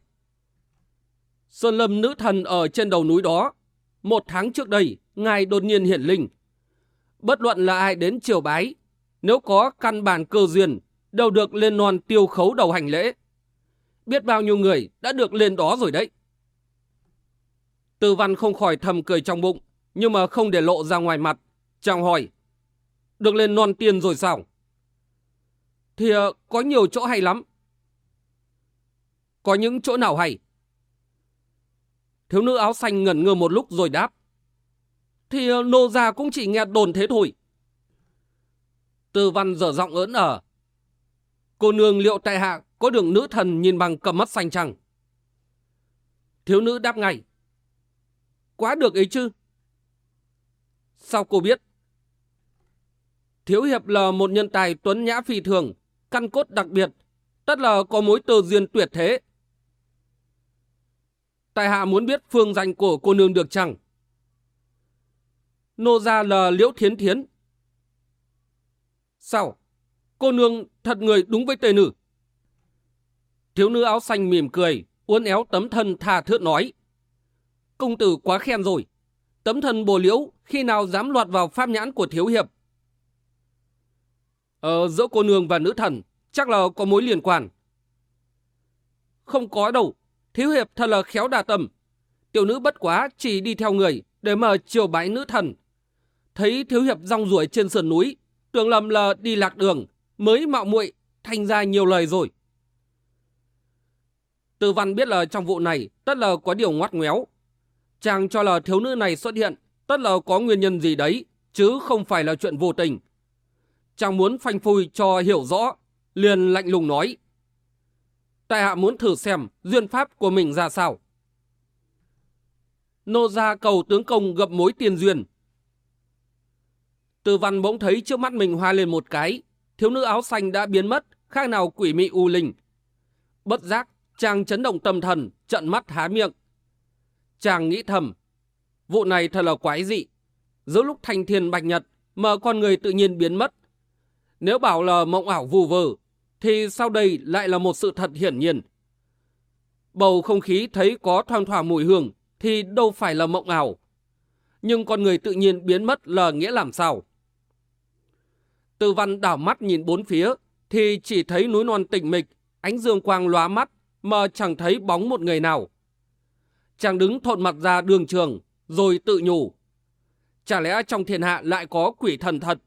Sơn lâm nữ thần ở trên đầu núi đó. Một tháng trước đây, ngài đột nhiên hiển linh. Bất luận là ai đến triều bái, nếu có căn bản cơ duyên, đều được lên non tiêu khấu đầu hành lễ. Biết bao nhiêu người đã được lên đó rồi đấy. Tư văn không khỏi thầm cười trong bụng, nhưng mà không để lộ ra ngoài mặt. Chàng hỏi, được lên non tiền rồi sao? Thì ờ, có nhiều chỗ hay lắm. Có những chỗ nào hay? Thiếu nữ áo xanh ngẩn ngơ một lúc rồi đáp. Thì ờ, nô già cũng chỉ nghe đồn thế thôi. Tư văn dở giọng ớn ở. Cô nương liệu tại hạ có đường nữ thần nhìn bằng cầm mắt xanh chăng? Thiếu nữ đáp ngay. Quá được ấy chứ. Sao cô biết? Thiếu hiệp là một nhân tài tuấn nhã phi thường, căn cốt đặc biệt, tất là có mối tơ duyên tuyệt thế. Tại hạ muốn biết phương danh của cô nương được chăng? Nô gia là Liễu Thiến Thiến. Sao? Cô nương thật người đúng với tề nữ. Thiếu nữ áo xanh mỉm cười, uốn éo tấm thân tha thước nói. Công tử quá khen rồi. Tấm thân bồ liễu khi nào dám loạt vào pháp nhãn của thiếu hiệp. Ờ, giữa cô nương và nữ thần chắc là có mối liên quan. Không có đâu. Thiếu hiệp thật là khéo đa tâm. Tiểu nữ bất quá chỉ đi theo người để mà chiều bái nữ thần. Thấy thiếu hiệp rong ruổi trên sườn núi, tưởng lầm là đi lạc đường, mới mạo muội thành ra nhiều lời rồi. Từ văn biết là trong vụ này tất là có điều ngoắt ngoéo. Chàng cho là thiếu nữ này xuất hiện tất là có nguyên nhân gì đấy, chứ không phải là chuyện vô tình. Chàng muốn phanh phui cho hiểu rõ, liền lạnh lùng nói. Tại hạ muốn thử xem duyên pháp của mình ra sao. Nô gia cầu tướng công gặp mối tiền duyên. Từ văn bỗng thấy trước mắt mình hoa lên một cái, thiếu nữ áo xanh đã biến mất, khác nào quỷ mị u linh. Bất giác, chàng chấn động tâm thần, trận mắt há miệng. Chàng nghĩ thầm, vụ này thật là quái dị. Giữa lúc thanh thiên bạch nhật mà con người tự nhiên biến mất. Nếu bảo là mộng ảo vù vờ, thì sau đây lại là một sự thật hiển nhiên. Bầu không khí thấy có thoang thoảng mùi hương, thì đâu phải là mộng ảo. Nhưng con người tự nhiên biến mất là nghĩa làm sao? Từ văn đảo mắt nhìn bốn phía, thì chỉ thấy núi non tịnh mịch, ánh dương quang lóa mắt, mà chẳng thấy bóng một người nào. Chàng đứng thộn mặt ra đường trường, rồi tự nhủ. Chả lẽ trong thiên hạ lại có quỷ thần thật?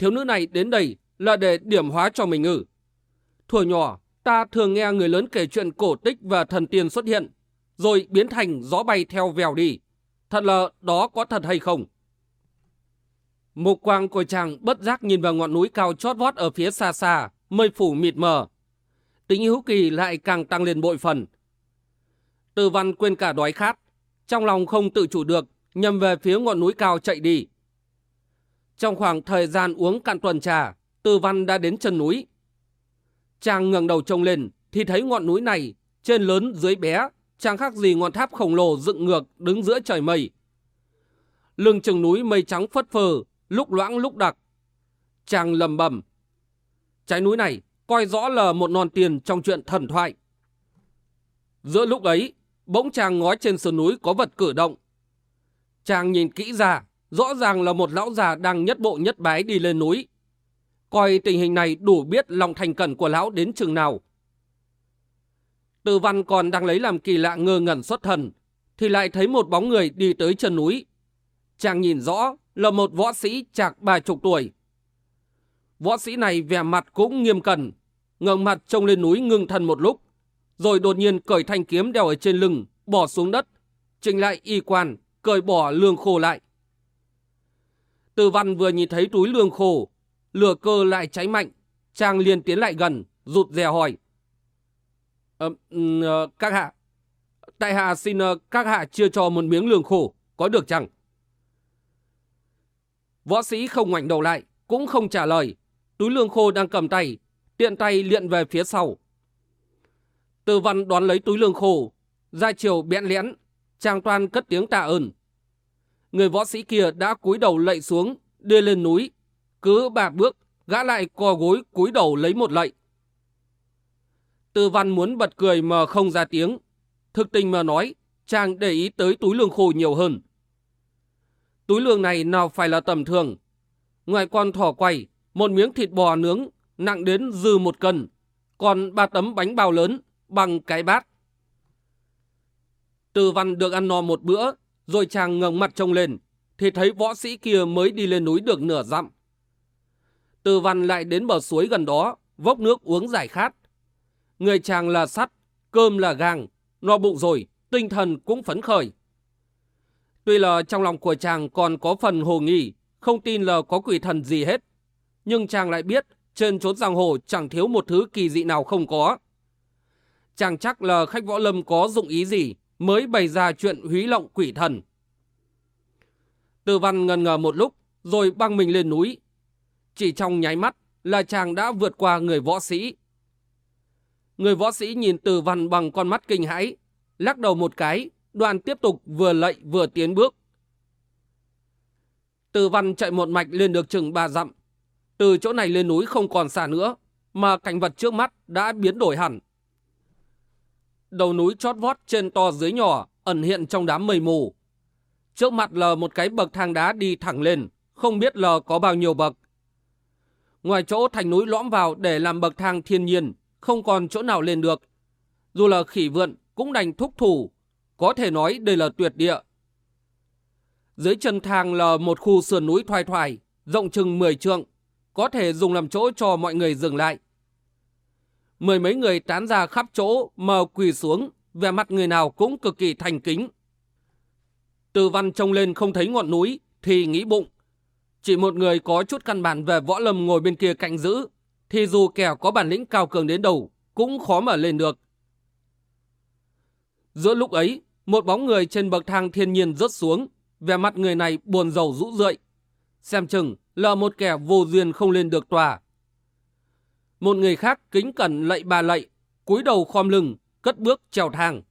Thiếu nữ này đến đây là để điểm hóa cho mình ư. Thuở nhỏ, ta thường nghe người lớn kể chuyện cổ tích và thần tiên xuất hiện, rồi biến thành gió bay theo vèo đi. Thật là đó có thật hay không? Mục quang của chàng bất giác nhìn vào ngọn núi cao chót vót ở phía xa xa, mây phủ mịt mờ. Tính hữu kỳ lại càng tăng lên bội phần. Từ văn quên cả đói khát, trong lòng không tự chủ được, nhầm về phía ngọn núi cao chạy đi. Trong khoảng thời gian uống cạn tuần trà, Tư văn đã đến chân núi. Chàng ngẩng đầu trông lên, thì thấy ngọn núi này, trên lớn dưới bé, chẳng khác gì ngọn tháp khổng lồ dựng ngược đứng giữa trời mây. Lưng chừng núi mây trắng phất phơ, lúc loãng lúc đặc. Chàng lầm bầm. Trái núi này coi rõ là một non tiền trong chuyện thần thoại. Giữa lúc ấy, bỗng chàng ngói trên sườn núi có vật cử động. Chàng nhìn kỹ ra, rõ ràng là một lão già đang nhất bộ nhất bái đi lên núi. Coi tình hình này đủ biết lòng thành cẩn của lão đến chừng nào. Từ văn còn đang lấy làm kỳ lạ ngơ ngẩn xuất thần, thì lại thấy một bóng người đi tới chân núi. Chàng nhìn rõ là một võ sĩ chạc ba chục tuổi. Võ sĩ này vẻ mặt cũng nghiêm cẩn, ngẩng mặt trông lên núi ngưng thần một lúc, rồi đột nhiên cởi thanh kiếm đeo ở trên lưng, bỏ xuống đất, chỉnh lại y quan, cởi bỏ lương khô lại. Từ văn vừa nhìn thấy túi lương khô, lửa cơ lại cháy mạnh, chàng liền tiến lại gần, rụt rè hỏi. Ờ, các hạ, tại hạ xin ờ, các hạ chia cho một miếng lương khô, có được chăng? Võ sĩ không ngoảnh đầu lại, cũng không trả lời. Túi lương khô đang cầm tay, tiện tay liện về phía sau. Từ văn đoán lấy túi lương khô, ra chiều bẽn lẽn, trang toan cất tiếng tạ ơn. Người võ sĩ kia đã cúi đầu lạy xuống, đưa lên núi. Cứ ba bước, gã lại co gối cúi đầu lấy một lạy. Từ văn muốn bật cười mà không ra tiếng. Thực tình mà nói, chàng để ý tới túi lương khô nhiều hơn. Túi lương này nào phải là tầm thường. Ngoài con thỏ quay, một miếng thịt bò nướng nặng đến dư một cân, còn ba tấm bánh bao lớn bằng cái bát. Từ văn được ăn no một bữa, rồi chàng ngẩng mặt trông lên, thì thấy võ sĩ kia mới đi lên núi được nửa dặm. Từ văn lại đến bờ suối gần đó, vốc nước uống giải khát. Người chàng là sắt, cơm là gang, no bụng rồi, tinh thần cũng phấn khởi. Tuy là trong lòng của chàng còn có phần hồ nghi, không tin là có quỷ thần gì hết. Nhưng chàng lại biết trên chốn giang hồ chẳng thiếu một thứ kỳ dị nào không có. Chàng chắc là khách võ lâm có dụng ý gì mới bày ra chuyện húy lộng quỷ thần. Từ văn ngần ngờ một lúc rồi băng mình lên núi. Chỉ trong nháy mắt là chàng đã vượt qua người võ sĩ. Người võ sĩ nhìn từ văn bằng con mắt kinh hãi, lắc đầu một cái đoàn tiếp tục vừa lạy vừa tiến bước. Từ văn chạy một mạch lên được chừng ba dặm. Từ chỗ này lên núi không còn xa nữa, mà cảnh vật trước mắt đã biến đổi hẳn. Đầu núi chót vót trên to dưới nhỏ, ẩn hiện trong đám mây mù. Trước mặt là một cái bậc thang đá đi thẳng lên, không biết là có bao nhiêu bậc. Ngoài chỗ thành núi lõm vào để làm bậc thang thiên nhiên, không còn chỗ nào lên được. Dù là khỉ vượn cũng đành thúc thủ có thể nói đây là tuyệt địa. Dưới chân thang là một khu sườn núi thoai thoải, rộng chừng 10 trượng, có thể dùng làm chỗ cho mọi người dừng lại. Mười mấy người tán ra khắp chỗ mờ quỳ xuống, vẻ mặt người nào cũng cực kỳ thành kính. Từ văn trông lên không thấy ngọn núi, thì nghĩ bụng. Chỉ một người có chút căn bản về võ lâm ngồi bên kia cạnh giữ, thì dù kẻ có bản lĩnh cao cường đến đâu, cũng khó mà lên được. Giữa lúc ấy, một bóng người trên bậc thang thiên nhiên rớt xuống, vẻ mặt người này buồn rầu rũ rượi. Xem chừng là một kẻ vô duyên không lên được tòa. Một người khác kính cẩn lạy bà lạy, cúi đầu khom lưng, cất bước trèo thang.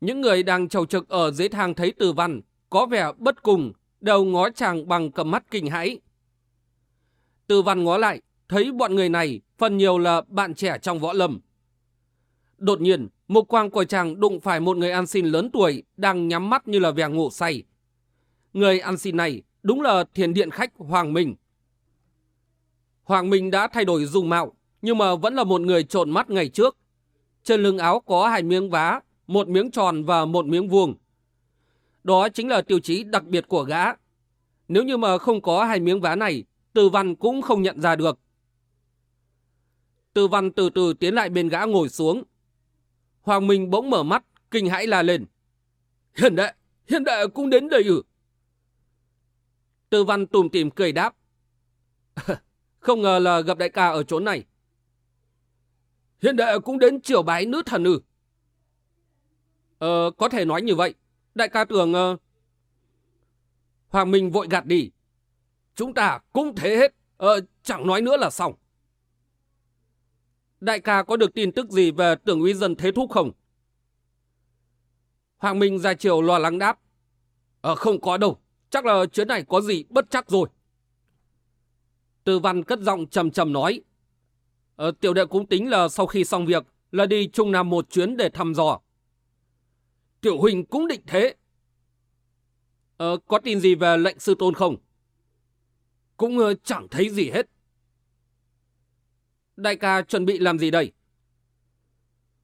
Những người đang trầu trực ở dưới thang thấy từ văn, có vẻ bất cùng, đều ngó chàng bằng cầm mắt kinh hãi. Từ văn ngó lại, thấy bọn người này phần nhiều là bạn trẻ trong võ lâm. Đột nhiên, Một quang của chàng đụng phải một người ăn xin lớn tuổi đang nhắm mắt như là vẻ ngủ say. Người ăn xin này đúng là thiền điện khách Hoàng Minh. Hoàng Minh đã thay đổi dung mạo, nhưng mà vẫn là một người trộn mắt ngày trước. Trên lưng áo có hai miếng vá, một miếng tròn và một miếng vuông. Đó chính là tiêu chí đặc biệt của gã. Nếu như mà không có hai miếng vá này, Từ Văn cũng không nhận ra được. Từ Văn từ từ tiến lại bên gã ngồi xuống. Hoàng Minh bỗng mở mắt, kinh hãi la lên. Hiện đệ, hiện đệ cũng đến đây ư. Từ Văn tùm tìm cười đáp. không ngờ là gặp đại ca ở chỗ này. hiện đệ cũng đến triều bái nữ thần ư. Ờ, có thể nói như vậy. Đại ca tưởng... Uh... Hoàng Minh vội gạt đi. Chúng ta cũng thế hết. Ờ, chẳng nói nữa là xong. Đại ca có được tin tức gì về tưởng uy dân thế thúc không? Hoàng Minh ra chiều lo lắng đáp. Ờ, không có đâu. Chắc là chuyến này có gì bất chắc rồi. Tư văn cất giọng trầm trầm nói. Ờ, tiểu đệ cũng tính là sau khi xong việc là đi Trung Nam một chuyến để thăm dò. Tiểu huynh cũng định thế. Ờ, có tin gì về lệnh sư tôn không? Cũng uh, chẳng thấy gì hết. Đại ca chuẩn bị làm gì đây?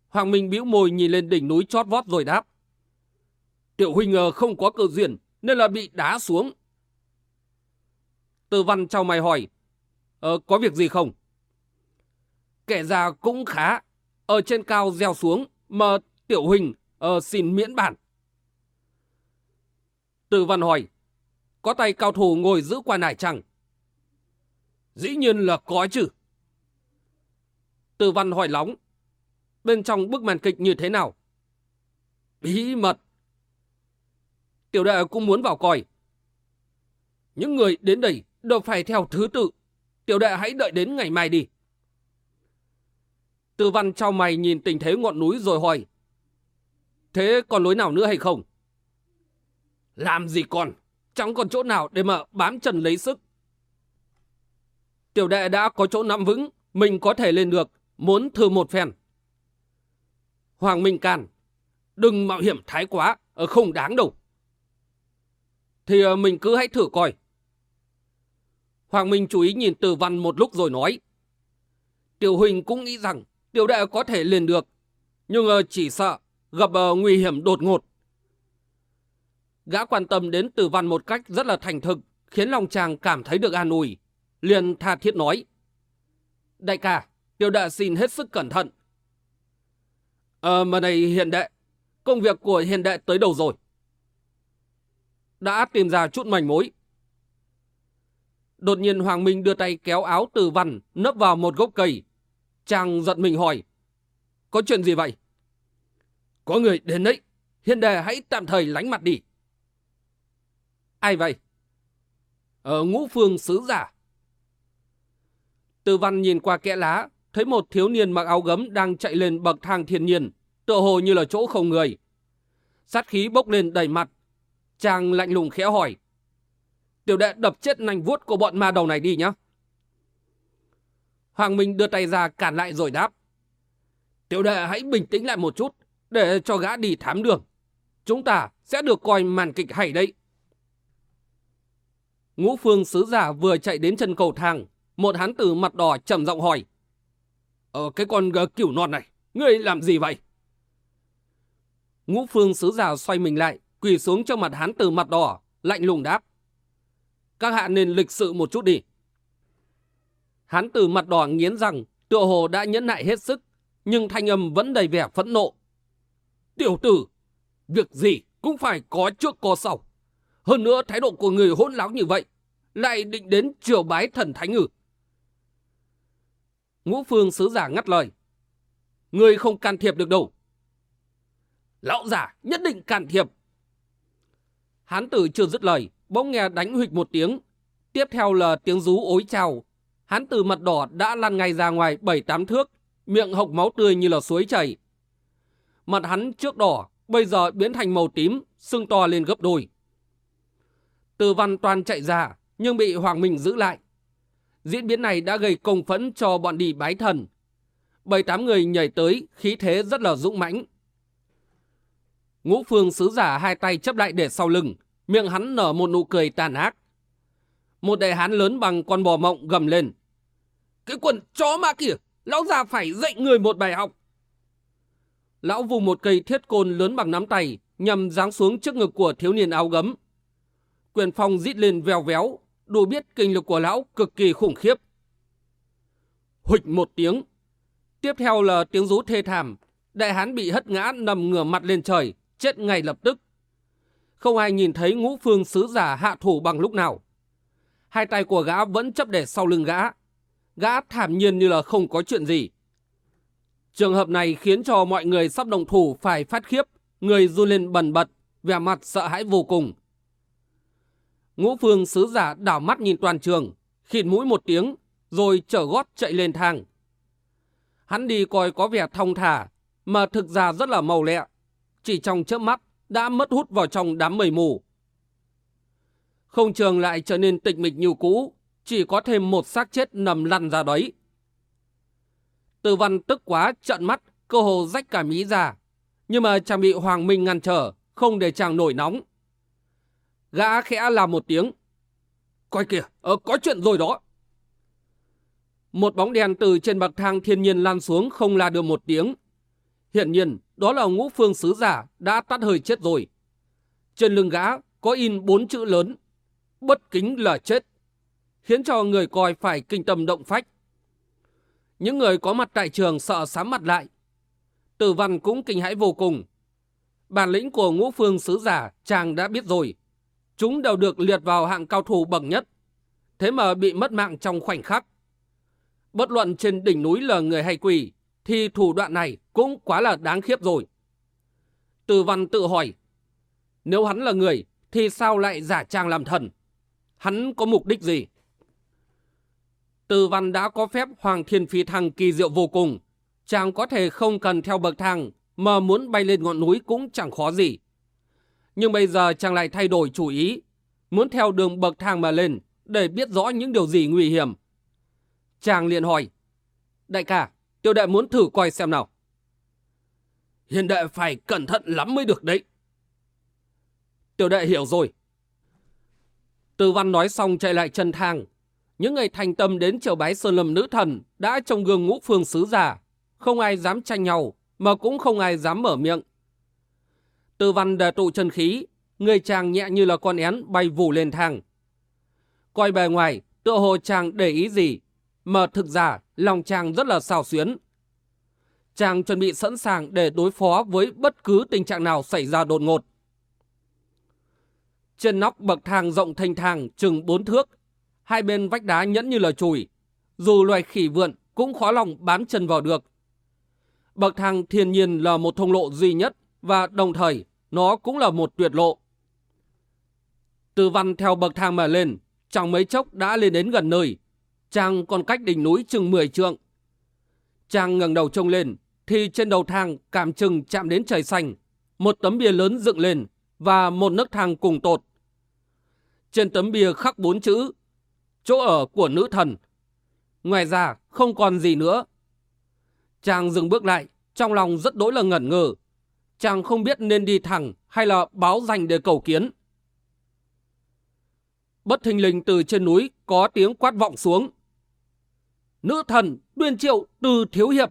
Hoàng Minh bĩu môi nhìn lên đỉnh núi chót vót rồi đáp. Tiểu huynh uh, ờ, không có cơ duyên nên là bị đá xuống. Tư văn trao mày hỏi. Ờ, có việc gì không? Kẻ già cũng khá. Ở trên cao gieo xuống mà tiểu huynh Ờ, xin miễn bản. Từ văn hỏi, có tay cao thủ ngồi giữ quan hải chăng? Dĩ nhiên là có chứ. Từ văn hỏi lóng, bên trong bức màn kịch như thế nào? Bí mật. Tiểu đệ cũng muốn vào coi. Những người đến đây đều phải theo thứ tự. Tiểu đệ hãy đợi đến ngày mai đi. Tư văn trao mày nhìn tình thế ngọn núi rồi hỏi. Thế còn lối nào nữa hay không? Làm gì còn? Chẳng còn chỗ nào để mà bám chân lấy sức. Tiểu đệ đã có chỗ nắm vững, mình có thể lên được, muốn thử một phen. Hoàng Minh Can, đừng mạo hiểm thái quá, ờ, không đáng đâu. Thì ờ, mình cứ hãy thử coi. Hoàng Minh chú ý nhìn từ văn một lúc rồi nói. Tiểu Huỳnh cũng nghĩ rằng tiểu đệ có thể lên được, nhưng ờ, chỉ sợ gặp ờ, nguy hiểm đột ngột. Gã quan tâm đến tử văn một cách rất là thành thực, khiến lòng chàng cảm thấy được an ủi. Liền tha thiết nói. Đại ca, tiểu đệ xin hết sức cẩn thận. Ờ, mà này hiền đệ, công việc của hiền đệ tới đâu rồi? Đã tìm ra chút manh mối. Đột nhiên Hoàng Minh đưa tay kéo áo từ văn, nấp vào một gốc cây. Chàng giận mình hỏi. Có chuyện gì vậy? Có người đến đấy. Hiền đề hãy tạm thời lánh mặt đi. Ai vậy? Ở ngũ phương sứ giả. từ văn nhìn qua kẽ lá, thấy một thiếu niên mặc áo gấm đang chạy lên bậc thang thiên nhiên, tựa hồ như là chỗ không người. Sát khí bốc lên đầy mặt. Chàng lạnh lùng khẽ hỏi. Tiểu đệ đập chết nành vuốt của bọn ma đầu này đi nhá. Hoàng Minh đưa tay ra cản lại rồi đáp. Tiểu đệ hãy bình tĩnh lại một chút để cho gã đi thám đường. Chúng ta sẽ được coi màn kịch hay đấy. Ngũ phương sứ giả vừa chạy đến chân cầu thang, một hán tử mặt đỏ trầm giọng hỏi. Ờ, cái con kiểu non này, ngươi làm gì vậy? Ngũ phương sứ giả xoay mình lại, quỳ xuống cho mặt hán tử mặt đỏ, lạnh lùng đáp. Các hạ nên lịch sự một chút đi. hắn từ mặt đỏ nghiến rằng tựa hồ đã nhẫn nại hết sức, nhưng thanh âm vẫn đầy vẻ phẫn nộ. Tiểu tử, việc gì cũng phải có trước có sau. Hơn nữa thái độ của người hỗn láo như vậy, lại định đến triều bái thần thánh ngự. Ngũ phương sứ giả ngắt lời. Người không can thiệp được đâu. Lão giả nhất định can thiệp. Hán tử chưa dứt lời, bỗng nghe đánh huỵch một tiếng. Tiếp theo là tiếng rú ối chào. hắn từ mặt đỏ đã lăn ngay ra ngoài bảy tám thước, miệng hộc máu tươi như là suối chảy, Mặt hắn trước đỏ, bây giờ biến thành màu tím, sưng to lên gấp đôi. Từ văn toàn chạy ra, nhưng bị Hoàng Minh giữ lại. Diễn biến này đã gây công phẫn cho bọn đi bái thần. Bảy tám người nhảy tới, khí thế rất là dũng mãnh, Ngũ phương sứ giả hai tay chấp lại để sau lưng, miệng hắn nở một nụ cười tàn ác. Một đại hán lớn bằng con bò mộng gầm lên. Cái quần chó ma kìa, lão già phải dạy người một bài học. Lão vùng một cây thiết côn lớn bằng nắm tay, nhằm giáng xuống trước ngực của thiếu niên áo gấm. Quyền phong rít lên vèo véo, đủ biết kinh lực của lão cực kỳ khủng khiếp. Huỵch một tiếng. Tiếp theo là tiếng rú thê thảm. Đại hán bị hất ngã nằm ngửa mặt lên trời, chết ngay lập tức. Không ai nhìn thấy ngũ phương sứ giả hạ thủ bằng lúc nào. Hai tay của gã vẫn chấp để sau lưng gã. Gã thảm nhiên như là không có chuyện gì. Trường hợp này khiến cho mọi người sắp đồng thủ phải phát khiếp, người run lên bần bật, vẻ mặt sợ hãi vô cùng. Ngũ phương sứ giả đảo mắt nhìn toàn trường, khịt mũi một tiếng, rồi trở gót chạy lên thang. Hắn đi coi có vẻ thông thả, mà thực ra rất là màu lẹ. Chỉ trong chớp mắt, đã mất hút vào trong đám mây mù. Không trường lại trở nên tịch mịch như cũ, chỉ có thêm một xác chết nằm lăn ra đấy. Từ văn tức quá trận mắt, cơ hồ rách cả mí ra. Nhưng mà chàng bị Hoàng Minh ngăn trở, không để chàng nổi nóng. Gã khẽ làm một tiếng. Coi kìa, ờ, có chuyện rồi đó. Một bóng đèn từ trên bậc thang thiên nhiên lan xuống không la được một tiếng. Hiện nhiên, đó là ngũ phương sứ giả đã tắt hơi chết rồi. Trên lưng gã có in bốn chữ lớn. Bất kính là chết. Khiến cho người coi phải kinh tâm động phách. Những người có mặt tại trường sợ sám mặt lại. Tử văn cũng kinh hãi vô cùng. Bản lĩnh của ngũ phương sứ giả chàng đã biết rồi. Chúng đều được liệt vào hạng cao thủ bậc nhất. Thế mà bị mất mạng trong khoảnh khắc. Bất luận trên đỉnh núi là người hay quỷ, thì thủ đoạn này cũng quá là đáng khiếp rồi. Từ văn tự hỏi, nếu hắn là người, thì sao lại giả trang làm thần? Hắn có mục đích gì? Từ văn đã có phép Hoàng Thiên Phi Thăng kỳ diệu vô cùng. Chàng có thể không cần theo bậc thang, mà muốn bay lên ngọn núi cũng chẳng khó gì. Nhưng bây giờ chàng lại thay đổi chủ ý, muốn theo đường bậc thang mà lên, để biết rõ những điều gì nguy hiểm. Chàng liền hỏi, Đại ca, tiểu đệ muốn thử coi xem nào. Hiền đệ phải cẩn thận lắm mới được đấy. Tiểu đệ hiểu rồi. Từ văn nói xong chạy lại chân thang. Những người thành tâm đến triều bái sơn lâm nữ thần đã trong gương ngũ phương sứ giả. Không ai dám tranh nhau, mà cũng không ai dám mở miệng. Từ văn đề tụ chân khí, người chàng nhẹ như là con én bay vù lên thang. Coi bề ngoài, tựa hồ chàng để ý gì, mà thực ra lòng chàng rất là xào xuyến. Chàng chuẩn bị sẵn sàng để đối phó với bất cứ tình trạng nào xảy ra đột ngột. Trên nóc bậc thang rộng thanh thang chừng bốn thước, hai bên vách đá nhẫn như là chùi. Dù loài khỉ vượn cũng khó lòng bám chân vào được. Bậc thang thiên nhiên là một thông lộ duy nhất và đồng thời nó cũng là một tuyệt lộ. Từ văn theo bậc thang mà lên, trong mấy chốc đã lên đến gần nơi. Chàng còn cách đỉnh núi chừng 10 trượng. Chàng ngẩng đầu trông lên, thì trên đầu thang cảm chừng chạm đến trời xanh. Một tấm bia lớn dựng lên và một nấc thang cùng tột. Trên tấm bia khắc bốn chữ, chỗ ở của nữ thần. Ngoài ra không còn gì nữa. Chàng dừng bước lại, trong lòng rất đỗi là ngẩn ngơ. Chàng không biết nên đi thẳng hay là báo danh để cầu kiến. Bất thình lình từ trên núi có tiếng quát vọng xuống. Nữ thần, tuyên triệu, từ thiếu hiệp.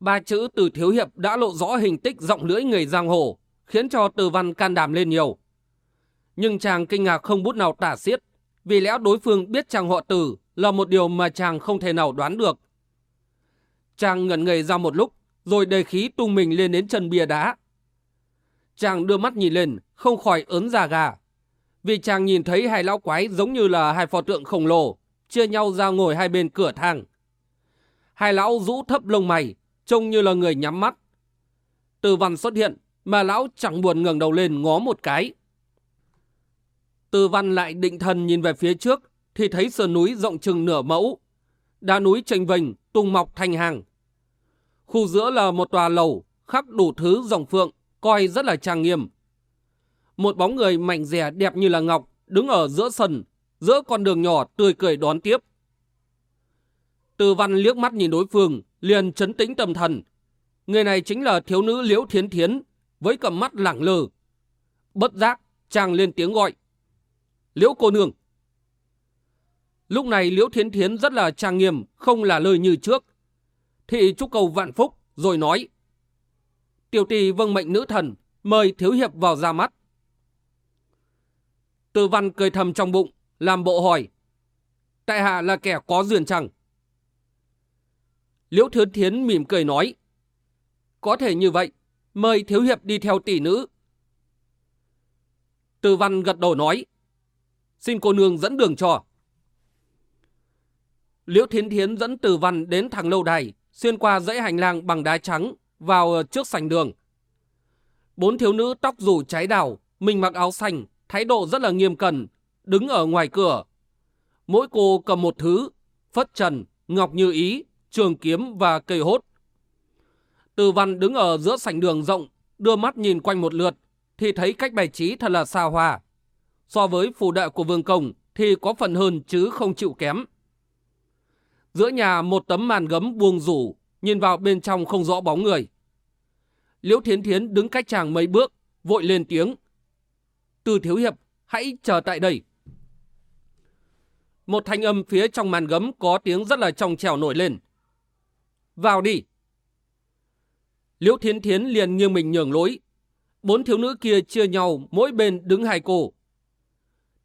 Ba chữ từ thiếu hiệp đã lộ rõ hình tích rộng lưỡi người giang hồ, khiến cho từ văn can đảm lên nhiều. Nhưng chàng kinh ngạc không bút nào tả xiết, vì lẽ đối phương biết chàng họ từ là một điều mà chàng không thể nào đoán được. Chàng ngẩn người ra một lúc, rồi đề khí tung mình lên đến chân bia đá. Chàng đưa mắt nhìn lên, không khỏi ớn già gà. Vì chàng nhìn thấy hai lão quái giống như là hai pho tượng khổng lồ, chia nhau ra ngồi hai bên cửa thang. Hai lão rũ thấp lông mày, trông như là người nhắm mắt. Từ văn xuất hiện, mà lão chẳng buồn ngẩng đầu lên ngó một cái. Từ văn lại định thần nhìn về phía trước, thì thấy sườn núi rộng chừng nửa mẫu. Đá núi tranh vành, tung mọc thành hàng. Khu giữa là một tòa lầu, khắc đủ thứ dòng phượng, coi rất là trang nghiêm. Một bóng người mạnh dẻ đẹp như là ngọc, đứng ở giữa sân, giữa con đường nhỏ tươi cười đón tiếp. Từ văn liếc mắt nhìn đối phương, liền chấn tĩnh tâm thần. Người này chính là thiếu nữ Liễu Thiến Thiến, với cặp mắt lẳng lờ. Bất giác, chàng lên tiếng gọi. Liễu cô nương. Lúc này Liễu Thiến Thiến rất là trang nghiêm, không là lời như trước. Thị chúc cầu vạn phúc, rồi nói. Tiểu tỷ vâng mệnh nữ thần, mời thiếu hiệp vào ra mắt. Tư văn cười thầm trong bụng, làm bộ hỏi. Tại hạ là kẻ có duyên chẳng? Liễu Thứ Thiến mỉm cười nói. Có thể như vậy, mời thiếu hiệp đi theo tỷ nữ. Từ văn gật đầu nói. Xin cô nương dẫn đường cho. Liễu Thiến Thiến dẫn Từ Văn đến thẳng lâu đài, xuyên qua dãy hành lang bằng đá trắng, vào ờ, trước sảnh đường. Bốn thiếu nữ tóc rủ cháy đào, mình mặc áo xanh, thái độ rất là nghiêm cẩn, đứng ở ngoài cửa. Mỗi cô cầm một thứ, phất trần, ngọc như ý, trường kiếm và cây hốt. Từ văn đứng ở giữa sảnh đường rộng, đưa mắt nhìn quanh một lượt, thì thấy cách bày trí thật là xa hoa. So với phù đệ của vương công thì có phần hơn chứ không chịu kém. Giữa nhà một tấm màn gấm buông rủ, nhìn vào bên trong không rõ bóng người. Liễu Thiến Thiến đứng cách chàng mấy bước, vội lên tiếng. Từ thiếu hiệp, hãy chờ tại đây. Một thanh âm phía trong màn gấm có tiếng rất là trong trèo nổi lên. Vào đi. Liễu Thiến Thiến liền nghiêng mình nhường lối. Bốn thiếu nữ kia chia nhau, mỗi bên đứng hai cô.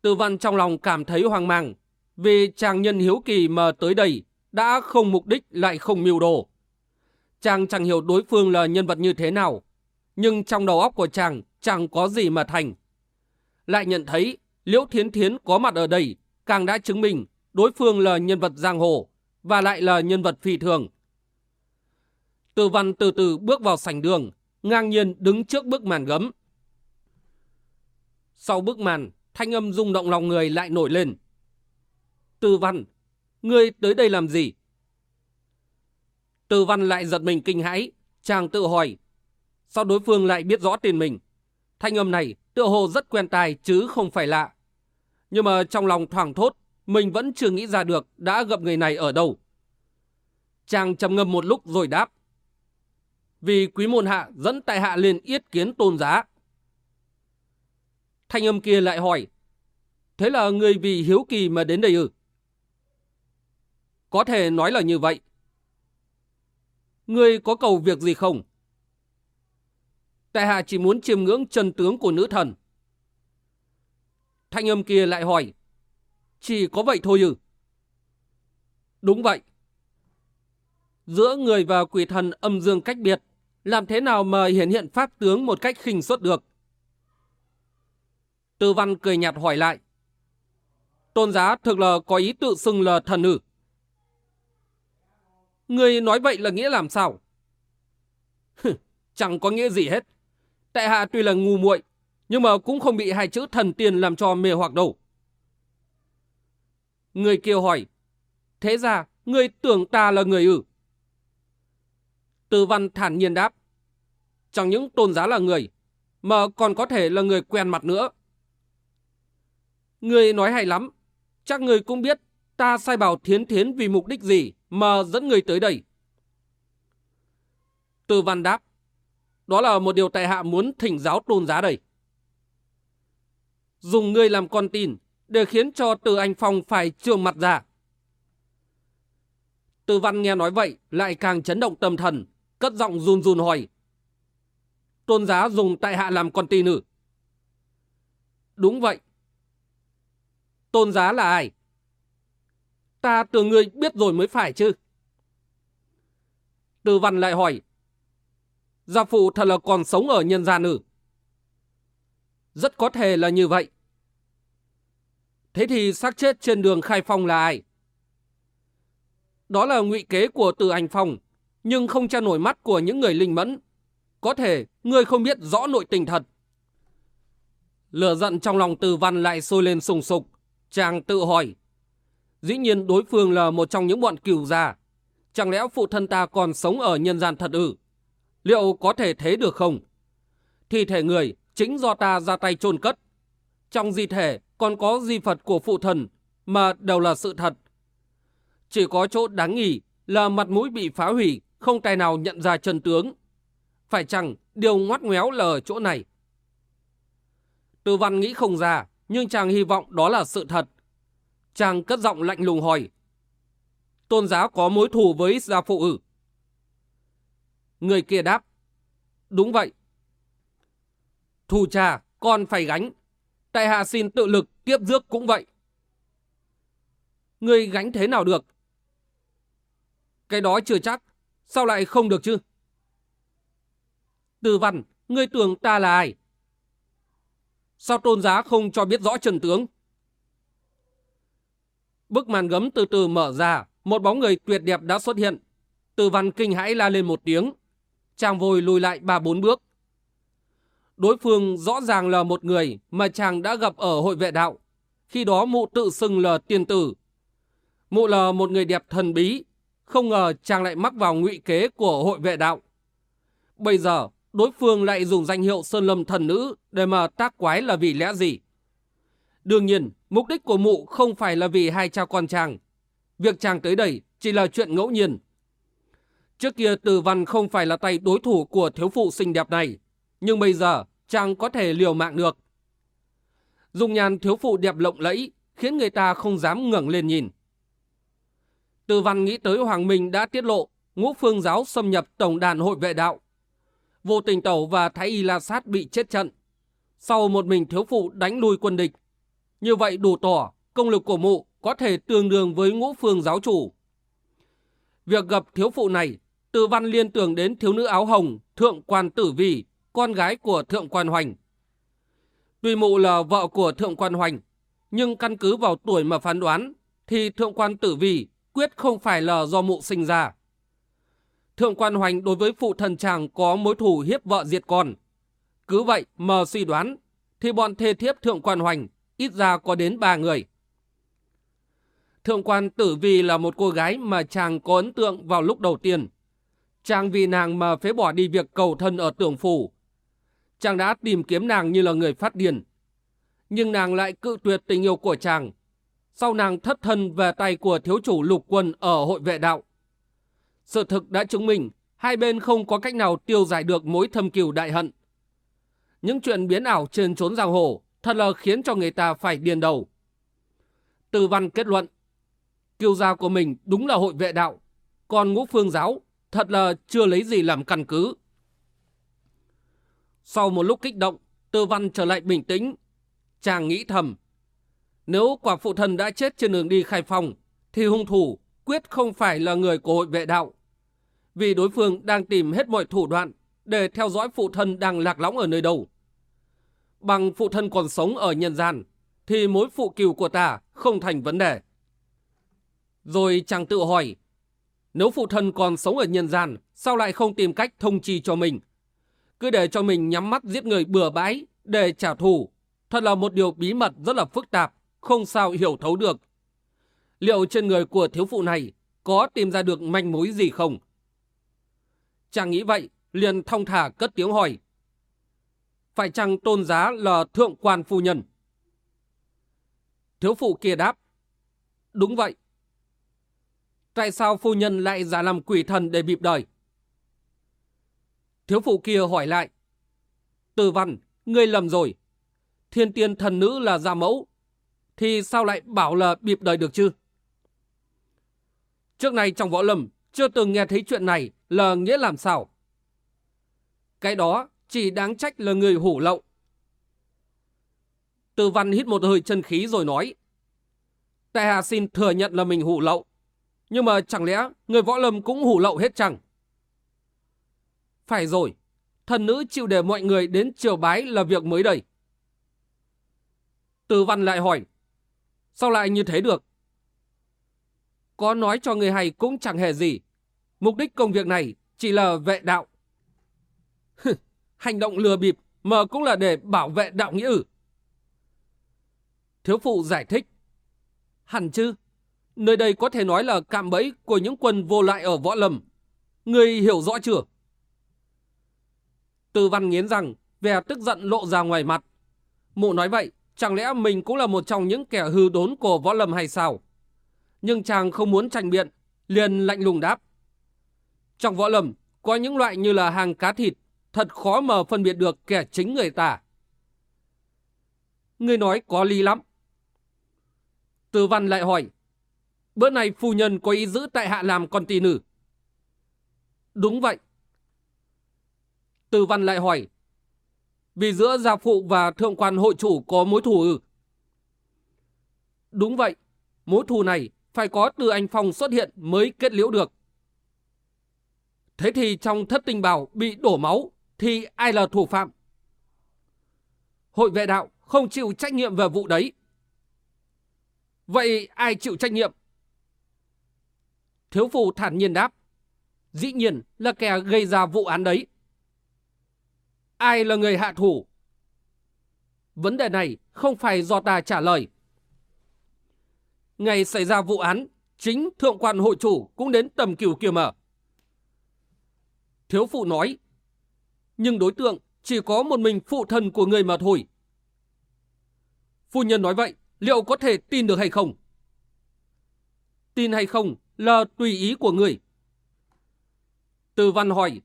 Từ văn trong lòng cảm thấy hoang mang, vì chàng nhân hiếu kỳ mà tới đây đã không mục đích lại không mưu đồ. Chàng chẳng hiểu đối phương là nhân vật như thế nào, nhưng trong đầu óc của chàng chẳng có gì mà thành. Lại nhận thấy Liễu Thiến Thiến có mặt ở đây càng đã chứng minh đối phương là nhân vật giang hồ và lại là nhân vật phi thường. Từ văn từ từ bước vào sảnh đường, ngang nhiên đứng trước bức màn gấm. Sau bức màn, thanh âm rung động lòng người lại nổi lên. Từ văn, ngươi tới đây làm gì? Từ văn lại giật mình kinh hãi, chàng tự hỏi. Sao đối phương lại biết rõ tên mình? Thanh âm này tựa hồ rất quen tai chứ không phải lạ. Nhưng mà trong lòng thoảng thốt, mình vẫn chưa nghĩ ra được đã gặp người này ở đâu. Chàng trầm ngâm một lúc rồi đáp. Vì quý môn hạ dẫn tại hạ lên yết kiến tôn giá. Thanh âm kia lại hỏi. Thế là người vì hiếu kỳ mà đến đây ư? Có thể nói là như vậy. Ngươi có cầu việc gì không? Tại hạ chỉ muốn chiêm ngưỡng chân tướng của nữ thần. Thanh âm kia lại hỏi. Chỉ có vậy thôi ư? Đúng vậy. Giữa người và quỷ thần âm dương cách biệt, làm thế nào mà hiển hiện pháp tướng một cách khinh suất được? Tư văn cười nhạt hỏi lại. Tôn giá thực là có ý tự xưng là thần ư? Người nói vậy là nghĩa làm sao? Chẳng có nghĩa gì hết. Tại hạ tuy là ngu muội, nhưng mà cũng không bị hai chữ thần tiên làm cho mê hoặc đâu. Người kêu hỏi, thế ra người tưởng ta là người ư? Tư văn thản nhiên đáp, chẳng những tôn giá là người, mà còn có thể là người quen mặt nữa. Người nói hay lắm, chắc người cũng biết ta sai bảo thiến thiến vì mục đích gì mà dẫn người tới đây. Tư văn đáp, đó là một điều tại hạ muốn thỉnh giáo tôn giá đây. Dùng ngươi làm con tin để khiến cho từ anh Phong phải trường mặt ra. Từ văn nghe nói vậy lại càng chấn động tâm thần, cất giọng run run hỏi. Tôn giá dùng tại hạ làm con tin ư? Đúng vậy. Tôn giá là ai? Ta tưởng ngươi biết rồi mới phải chứ. Từ văn lại hỏi. Gia phụ thật là còn sống ở nhân gian ư? Rất có thể là như vậy. Thế thì xác chết trên đường khai phong là ai? Đó là ngụy kế của từ anh phong, nhưng không che nổi mắt của những người linh mẫn. Có thể ngươi không biết rõ nội tình thật. Lửa giận trong lòng từ văn lại sôi lên sùng sục. Chàng tự hỏi. Dĩ nhiên đối phương là một trong những bọn cửu gia. Chẳng lẽ phụ thân ta còn sống ở nhân gian thật ư? Liệu có thể thế được không? Thi thể người chính do ta ra tay chôn cất. Trong di thể còn có di phật của phụ thần mà đều là sự thật. Chỉ có chỗ đáng nghỉ là mặt mũi bị phá hủy, không tài nào nhận ra chân tướng. Phải chăng điều ngoắt ngoéo là ở chỗ này? Tư văn nghĩ không ra, nhưng chàng hy vọng đó là sự thật. Chàng cất giọng lạnh lùng hỏi. Tôn giáo có mối thù với gia phụ ử. Người kia đáp. Đúng vậy. Thù trà con phải gánh. Tại hạ xin tự lực tiếp rước cũng vậy. Người gánh thế nào được? Cái đó chưa chắc. Sao lại không được chứ? từ văn, ngươi tưởng ta là ai? Sao tôn giá không cho biết rõ trần tướng? Bức màn gấm từ từ mở ra, một bóng người tuyệt đẹp đã xuất hiện. Từ văn kinh hãi la lên một tiếng. Chàng vội lùi lại ba bốn bước. Đối phương rõ ràng là một người mà chàng đã gặp ở hội vệ đạo. Khi đó mụ tự xưng là tiên tử. Mụ là một người đẹp thần bí. Không ngờ chàng lại mắc vào ngụy kế của hội vệ đạo. Bây giờ đối phương lại dùng danh hiệu Sơn Lâm thần nữ để mà tác quái là vì lẽ gì? Đương nhiên, mục đích của mụ không phải là vì hai cha con chàng. Việc chàng tới đây chỉ là chuyện ngẫu nhiên. Trước kia từ văn không phải là tay đối thủ của thiếu phụ xinh đẹp này, nhưng bây giờ chàng có thể liều mạng được. Dùng nhàn thiếu phụ đẹp lộng lẫy khiến người ta không dám ngẩng lên nhìn. Từ văn nghĩ tới Hoàng Minh đã tiết lộ ngũ phương giáo xâm nhập tổng đàn hội vệ đạo vô tình tẩu và Thái Y La Sát bị chết trận. Sau một mình thiếu phụ đánh lui quân địch. Như vậy đủ tỏ, công lực của mụ có thể tương đương với ngũ phương giáo chủ. Việc gặp thiếu phụ này, từ văn liên tưởng đến thiếu nữ áo hồng, thượng quan tử vi, con gái của thượng quan hoành. Tuy mụ là vợ của thượng quan hoành, nhưng căn cứ vào tuổi mà phán đoán, thì thượng quan tử vi quyết không phải là do mụ sinh ra. Thượng quan hoành đối với phụ thần chàng có mối thù hiếp vợ diệt con. Cứ vậy mà suy đoán, thì bọn thê thiếp thượng quan hoành ít ra có đến ba người. Thượng quan tử vì là một cô gái mà chàng có ấn tượng vào lúc đầu tiên. Chàng vì nàng mà phế bỏ đi việc cầu thân ở tưởng phủ. Chàng đã tìm kiếm nàng như là người phát điên. Nhưng nàng lại cự tuyệt tình yêu của chàng. Sau nàng thất thân về tay của thiếu chủ lục quân ở hội vệ đạo. Sự thực đã chứng minh hai bên không có cách nào tiêu giải được mối thâm cừu đại hận. Những chuyện biến ảo trên trốn giang hồ thật là khiến cho người ta phải điên đầu. Từ văn kết luận, kiêu gia của mình đúng là hội vệ đạo, còn ngũ phương giáo thật là chưa lấy gì làm căn cứ. Sau một lúc kích động, tư văn trở lại bình tĩnh. Chàng nghĩ thầm, nếu quả phụ thần đã chết trên đường đi khai phòng, thì hung thủ quyết không phải là người của hội vệ đạo, vì đối phương đang tìm hết mọi thủ đoạn để theo dõi phụ thân đang lạc lõng ở nơi đâu. Bằng phụ thân còn sống ở nhân gian, thì mối phụ cừu của ta không thành vấn đề. Rồi chàng tự hỏi, nếu phụ thân còn sống ở nhân gian, sao lại không tìm cách thông trì cho mình? Cứ để cho mình nhắm mắt giết người bừa bãi để trả thù. Thật là một điều bí mật rất là phức tạp, không sao hiểu thấu được. Liệu trên người của thiếu phụ này có tìm ra được manh mối gì không? Chàng nghĩ vậy, liền thông thả cất tiếng hỏi. Phải chăng tôn giá là thượng quan phu nhân? Thiếu phụ kia đáp. Đúng vậy. Tại sao phu nhân lại giả làm quỷ thần để bịp đời? Thiếu phụ kia hỏi lại. Từ văn, ngươi lầm rồi. Thiên tiên thần nữ là gia mẫu. Thì sao lại bảo là bịp đời được chứ? Trước này trong võ lâm, chưa từng nghe thấy chuyện này là nghĩa làm sao? Cái đó chỉ đáng trách là người hủ lậu. Từ văn hít một hơi chân khí rồi nói. Tại hạ xin thừa nhận là mình hủ lậu. Nhưng mà chẳng lẽ người võ lâm cũng hủ lậu hết chẳng? Phải rồi, thần nữ chịu để mọi người đến triều bái là việc mới đây. Từ văn lại hỏi. Sao lại như thế được? Có nói cho người hay cũng chẳng hề gì. Mục đích công việc này chỉ là vệ đạo. Hành động lừa bịp mà cũng là để bảo vệ đạo nghĩa ử. Thiếu phụ giải thích. Hẳn chứ, nơi đây có thể nói là cạm bẫy của những quân vô lại ở võ lâm. Người hiểu rõ chưa? Tư văn nghiến rằng, vẻ tức giận lộ ra ngoài mặt. Mụ nói vậy, chẳng lẽ mình cũng là một trong những kẻ hư đốn của võ lâm hay sao? Nhưng chàng không muốn tranh biện, liền lạnh lùng đáp. Trong võ lâm, có những loại như là hàng cá thịt, thật khó mà phân biệt được kẻ chính người tà. Người nói có lý lắm. Từ văn lại hỏi, bữa nay phu nhân có ý giữ tại hạ làm con tỳ nữ. Đúng vậy. Từ văn lại hỏi, vì giữa gia phụ và thượng quan hội chủ có mối thù ư? Đúng vậy, mối thù này phải có từ anh Phong xuất hiện mới kết liễu được. Thế thì trong thất tinh bào bị đổ máu thì ai là thủ phạm? Hội vệ đạo không chịu trách nhiệm về vụ đấy. Vậy ai chịu trách nhiệm? Thiếu phụ thản nhiên đáp. Dĩ nhiên là kẻ gây ra vụ án đấy. Ai là người hạ thủ? Vấn đề này không phải do ta trả lời. Ngày xảy ra vụ án, chính thượng quan hội chủ cũng đến tầm cửu kia mà. Thiếu phụ nói, nhưng đối tượng chỉ có một mình phụ thân của người mà thôi. Phu nhân nói vậy, liệu có thể tin được hay không? Tin hay không là tùy ý của người. Từ văn hỏi,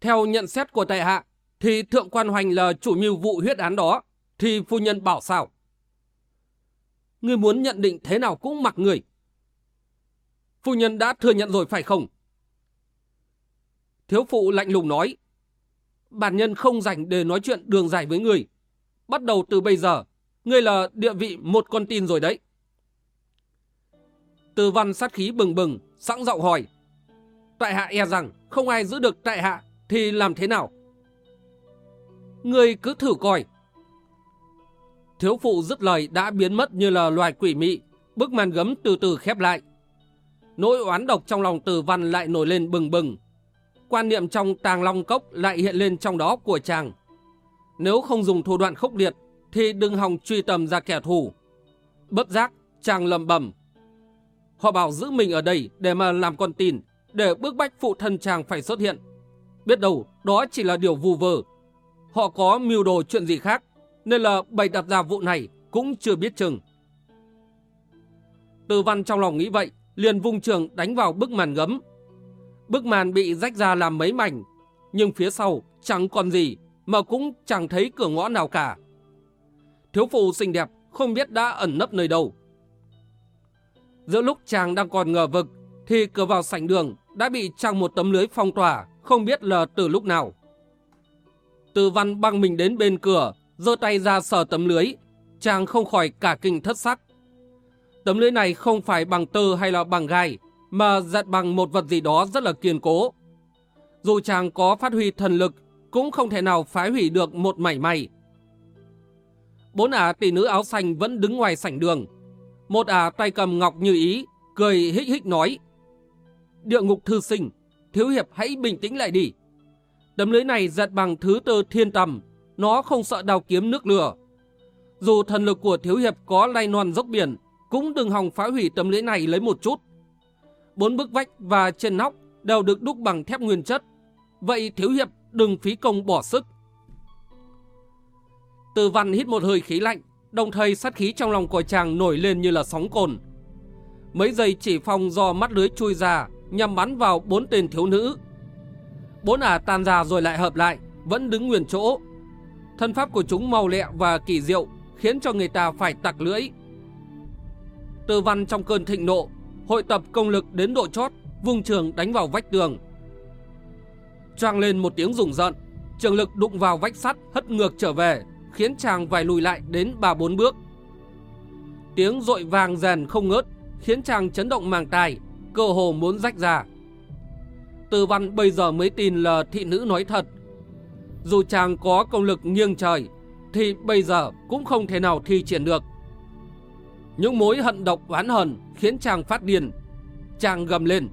theo nhận xét của tại hạ, thì thượng quan hoành là chủ mưu vụ huyết án đó, thì phu nhân bảo sao? Ngươi muốn nhận định thế nào cũng mặc người. Phu nhân đã thừa nhận rồi phải không? Thiếu phụ lạnh lùng nói, bản nhân không dành để nói chuyện đường dài với người. Bắt đầu từ bây giờ, ngươi là địa vị một con tin rồi đấy. Từ văn sát khí bừng bừng, sẵn giọng hỏi. Tại hạ e rằng không ai giữ được tại hạ thì làm thế nào? Ngươi cứ thử coi. Thiếu phụ dứt lời đã biến mất như là loài quỷ mị, bức màn gấm từ từ khép lại. Nỗi oán độc trong lòng từ văn lại nổi lên bừng bừng. Quan niệm trong tàng long cốc lại hiện lên trong đó của chàng. Nếu không dùng thủ đoạn khốc liệt, thì đừng hòng truy tầm ra kẻ thù. Bất giác, chàng lầm bầm. Họ bảo giữ mình ở đây để mà làm con tin, để bước bách phụ thân chàng phải xuất hiện. Biết đâu, đó chỉ là điều vù vờ. Họ có mưu đồ chuyện gì khác, nên là bày đặt ra vụ này cũng chưa biết chừng. Từ văn trong lòng nghĩ vậy, liền vung trường đánh vào bức màn gấm. Bức màn bị rách ra làm mấy mảnh, nhưng phía sau chẳng còn gì, mà cũng chẳng thấy cửa ngõ nào cả. Thiếu phụ xinh đẹp không biết đã ẩn nấp nơi đâu. Giữa lúc chàng đang còn ngờ vực, thì cửa vào sảnh đường đã bị trăng một tấm lưới phong tỏa, không biết là từ lúc nào. Từ văn băng mình đến bên cửa, giơ tay ra sờ tấm lưới, chàng không khỏi cả kinh thất sắc. Tấm lưới này không phải bằng tơ hay là bằng gai, mà giật bằng một vật gì đó rất là kiên cố. Dù chàng có phát huy thần lực, cũng không thể nào phá hủy được một mảy may. Bốn ả tỷ nữ áo xanh vẫn đứng ngoài sảnh đường. Một ả tay cầm ngọc như ý, cười hích hích nói. Địa ngục thư sinh, thiếu hiệp hãy bình tĩnh lại đi. Tấm lưới này giật bằng thứ tơ thiên tầm, nó không sợ đào kiếm nước lửa. Dù thần lực của thiếu hiệp có lay non dốc biển, cũng đừng hòng phá hủy tấm lưới này lấy một chút. Bốn bức vách và trên nóc đều được đúc bằng thép nguyên chất. Vậy thiếu hiệp đừng phí công bỏ sức. Từ văn hít một hơi khí lạnh, đồng thời sát khí trong lòng của chàng nổi lên như là sóng cồn. Mấy giây chỉ phong do mắt lưới chui ra, nhằm bắn vào bốn tên thiếu nữ. Bốn ả tan ra rồi lại hợp lại, vẫn đứng nguyên chỗ. Thân pháp của chúng màu lẹ và kỳ diệu, khiến cho người ta phải tặc lưỡi. tư văn trong cơn thịnh nộ, hội tập công lực đến độ chót, vùng trường đánh vào vách tường. Choang lên một tiếng rùng rợn, trường lực đụng vào vách sắt hất ngược trở về, khiến chàng phải lùi lại đến ba bốn bước. Tiếng rội vàng rèn không ngớt, khiến chàng chấn động màng tai, cơ hồ muốn rách ra. Từ văn bây giờ mới tin là thị nữ nói thật. Dù chàng có công lực nghiêng trời, thì bây giờ cũng không thể nào thi triển được. Những mối hận độc oán hờn khiến chàng phát điên. Chàng gầm lên.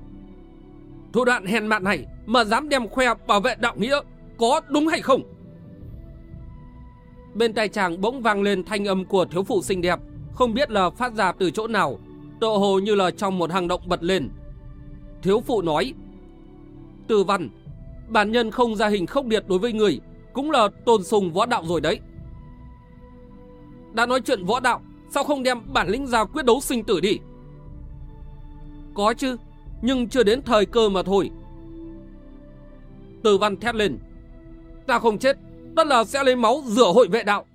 Thủ đoạn hèn mạn này mà dám đem khoe bảo vệ đạo nghĩa, có đúng hay không? Bên tai chàng bỗng vang lên thanh âm của thiếu phụ xinh đẹp, không biết là phát ra từ chỗ nào, tựa hồ như là trong một hang động bật lên. Thiếu phụ nói, từ văn, bản nhân không ra hình khốc liệt đối với người, cũng là tôn sùng võ đạo rồi đấy. Đã nói chuyện võ đạo, sao không đem bản lĩnh ra quyết đấu sinh tử đi? Có chứ, nhưng chưa đến thời cơ mà thôi. Từ văn thét lên. Ta không chết, tất là sẽ lấy máu rửa hội vệ đạo.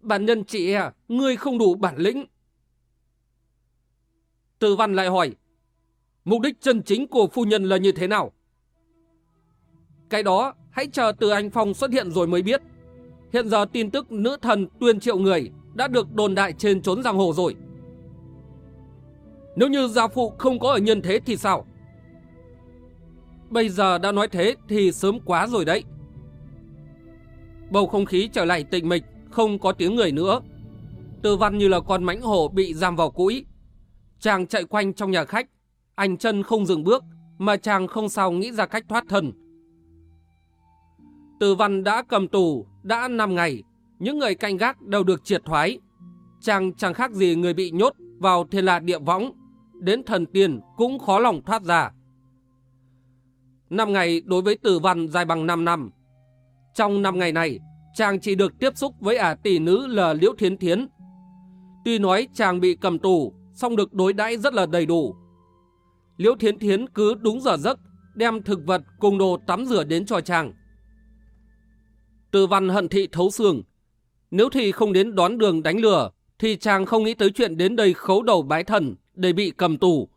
Bản nhân chị à, ngươi không đủ bản lĩnh. Từ văn lại hỏi, mục đích chân chính của phu nhân là như thế nào? Cái đó, hãy chờ từ anh Phong xuất hiện rồi mới biết. Hiện giờ tin tức nữ thần tuyên triệu người đã được đồn đại trên trốn giang hồ rồi. Nếu như gia phụ không có ở nhân thế thì sao? Bây giờ đã nói thế thì sớm quá rồi đấy. Bầu không khí trở lại tịnh mịch, không có tiếng người nữa. Tư văn như là con mãnh hổ bị giam vào cũi. Chàng chạy quanh trong nhà khách, anh chân không dừng bước, mà chàng không sao nghĩ ra cách thoát thân. Từ văn đã cầm tù, đã 5 ngày, những người canh gác đều được triệt thoái. Chàng chẳng khác gì người bị nhốt vào thiên lạc địa võng, đến thần tiên cũng khó lòng thoát ra. Năm ngày đối với tử văn dài bằng 5 năm. Trong 5 ngày này, chàng chỉ được tiếp xúc với ả tỷ nữ là Liễu Thiến Thiến. Tuy nói chàng bị cầm tù, song được đối đãi rất là đầy đủ. Liễu Thiến Thiến cứ đúng giờ giấc, đem thực vật cùng đồ tắm rửa đến cho chàng. Từ văn hận thị thấu xương. Nếu thị không đến đón đường đánh lừa, thì chàng không nghĩ tới chuyện đến đây khấu đầu bái thần để bị cầm tù,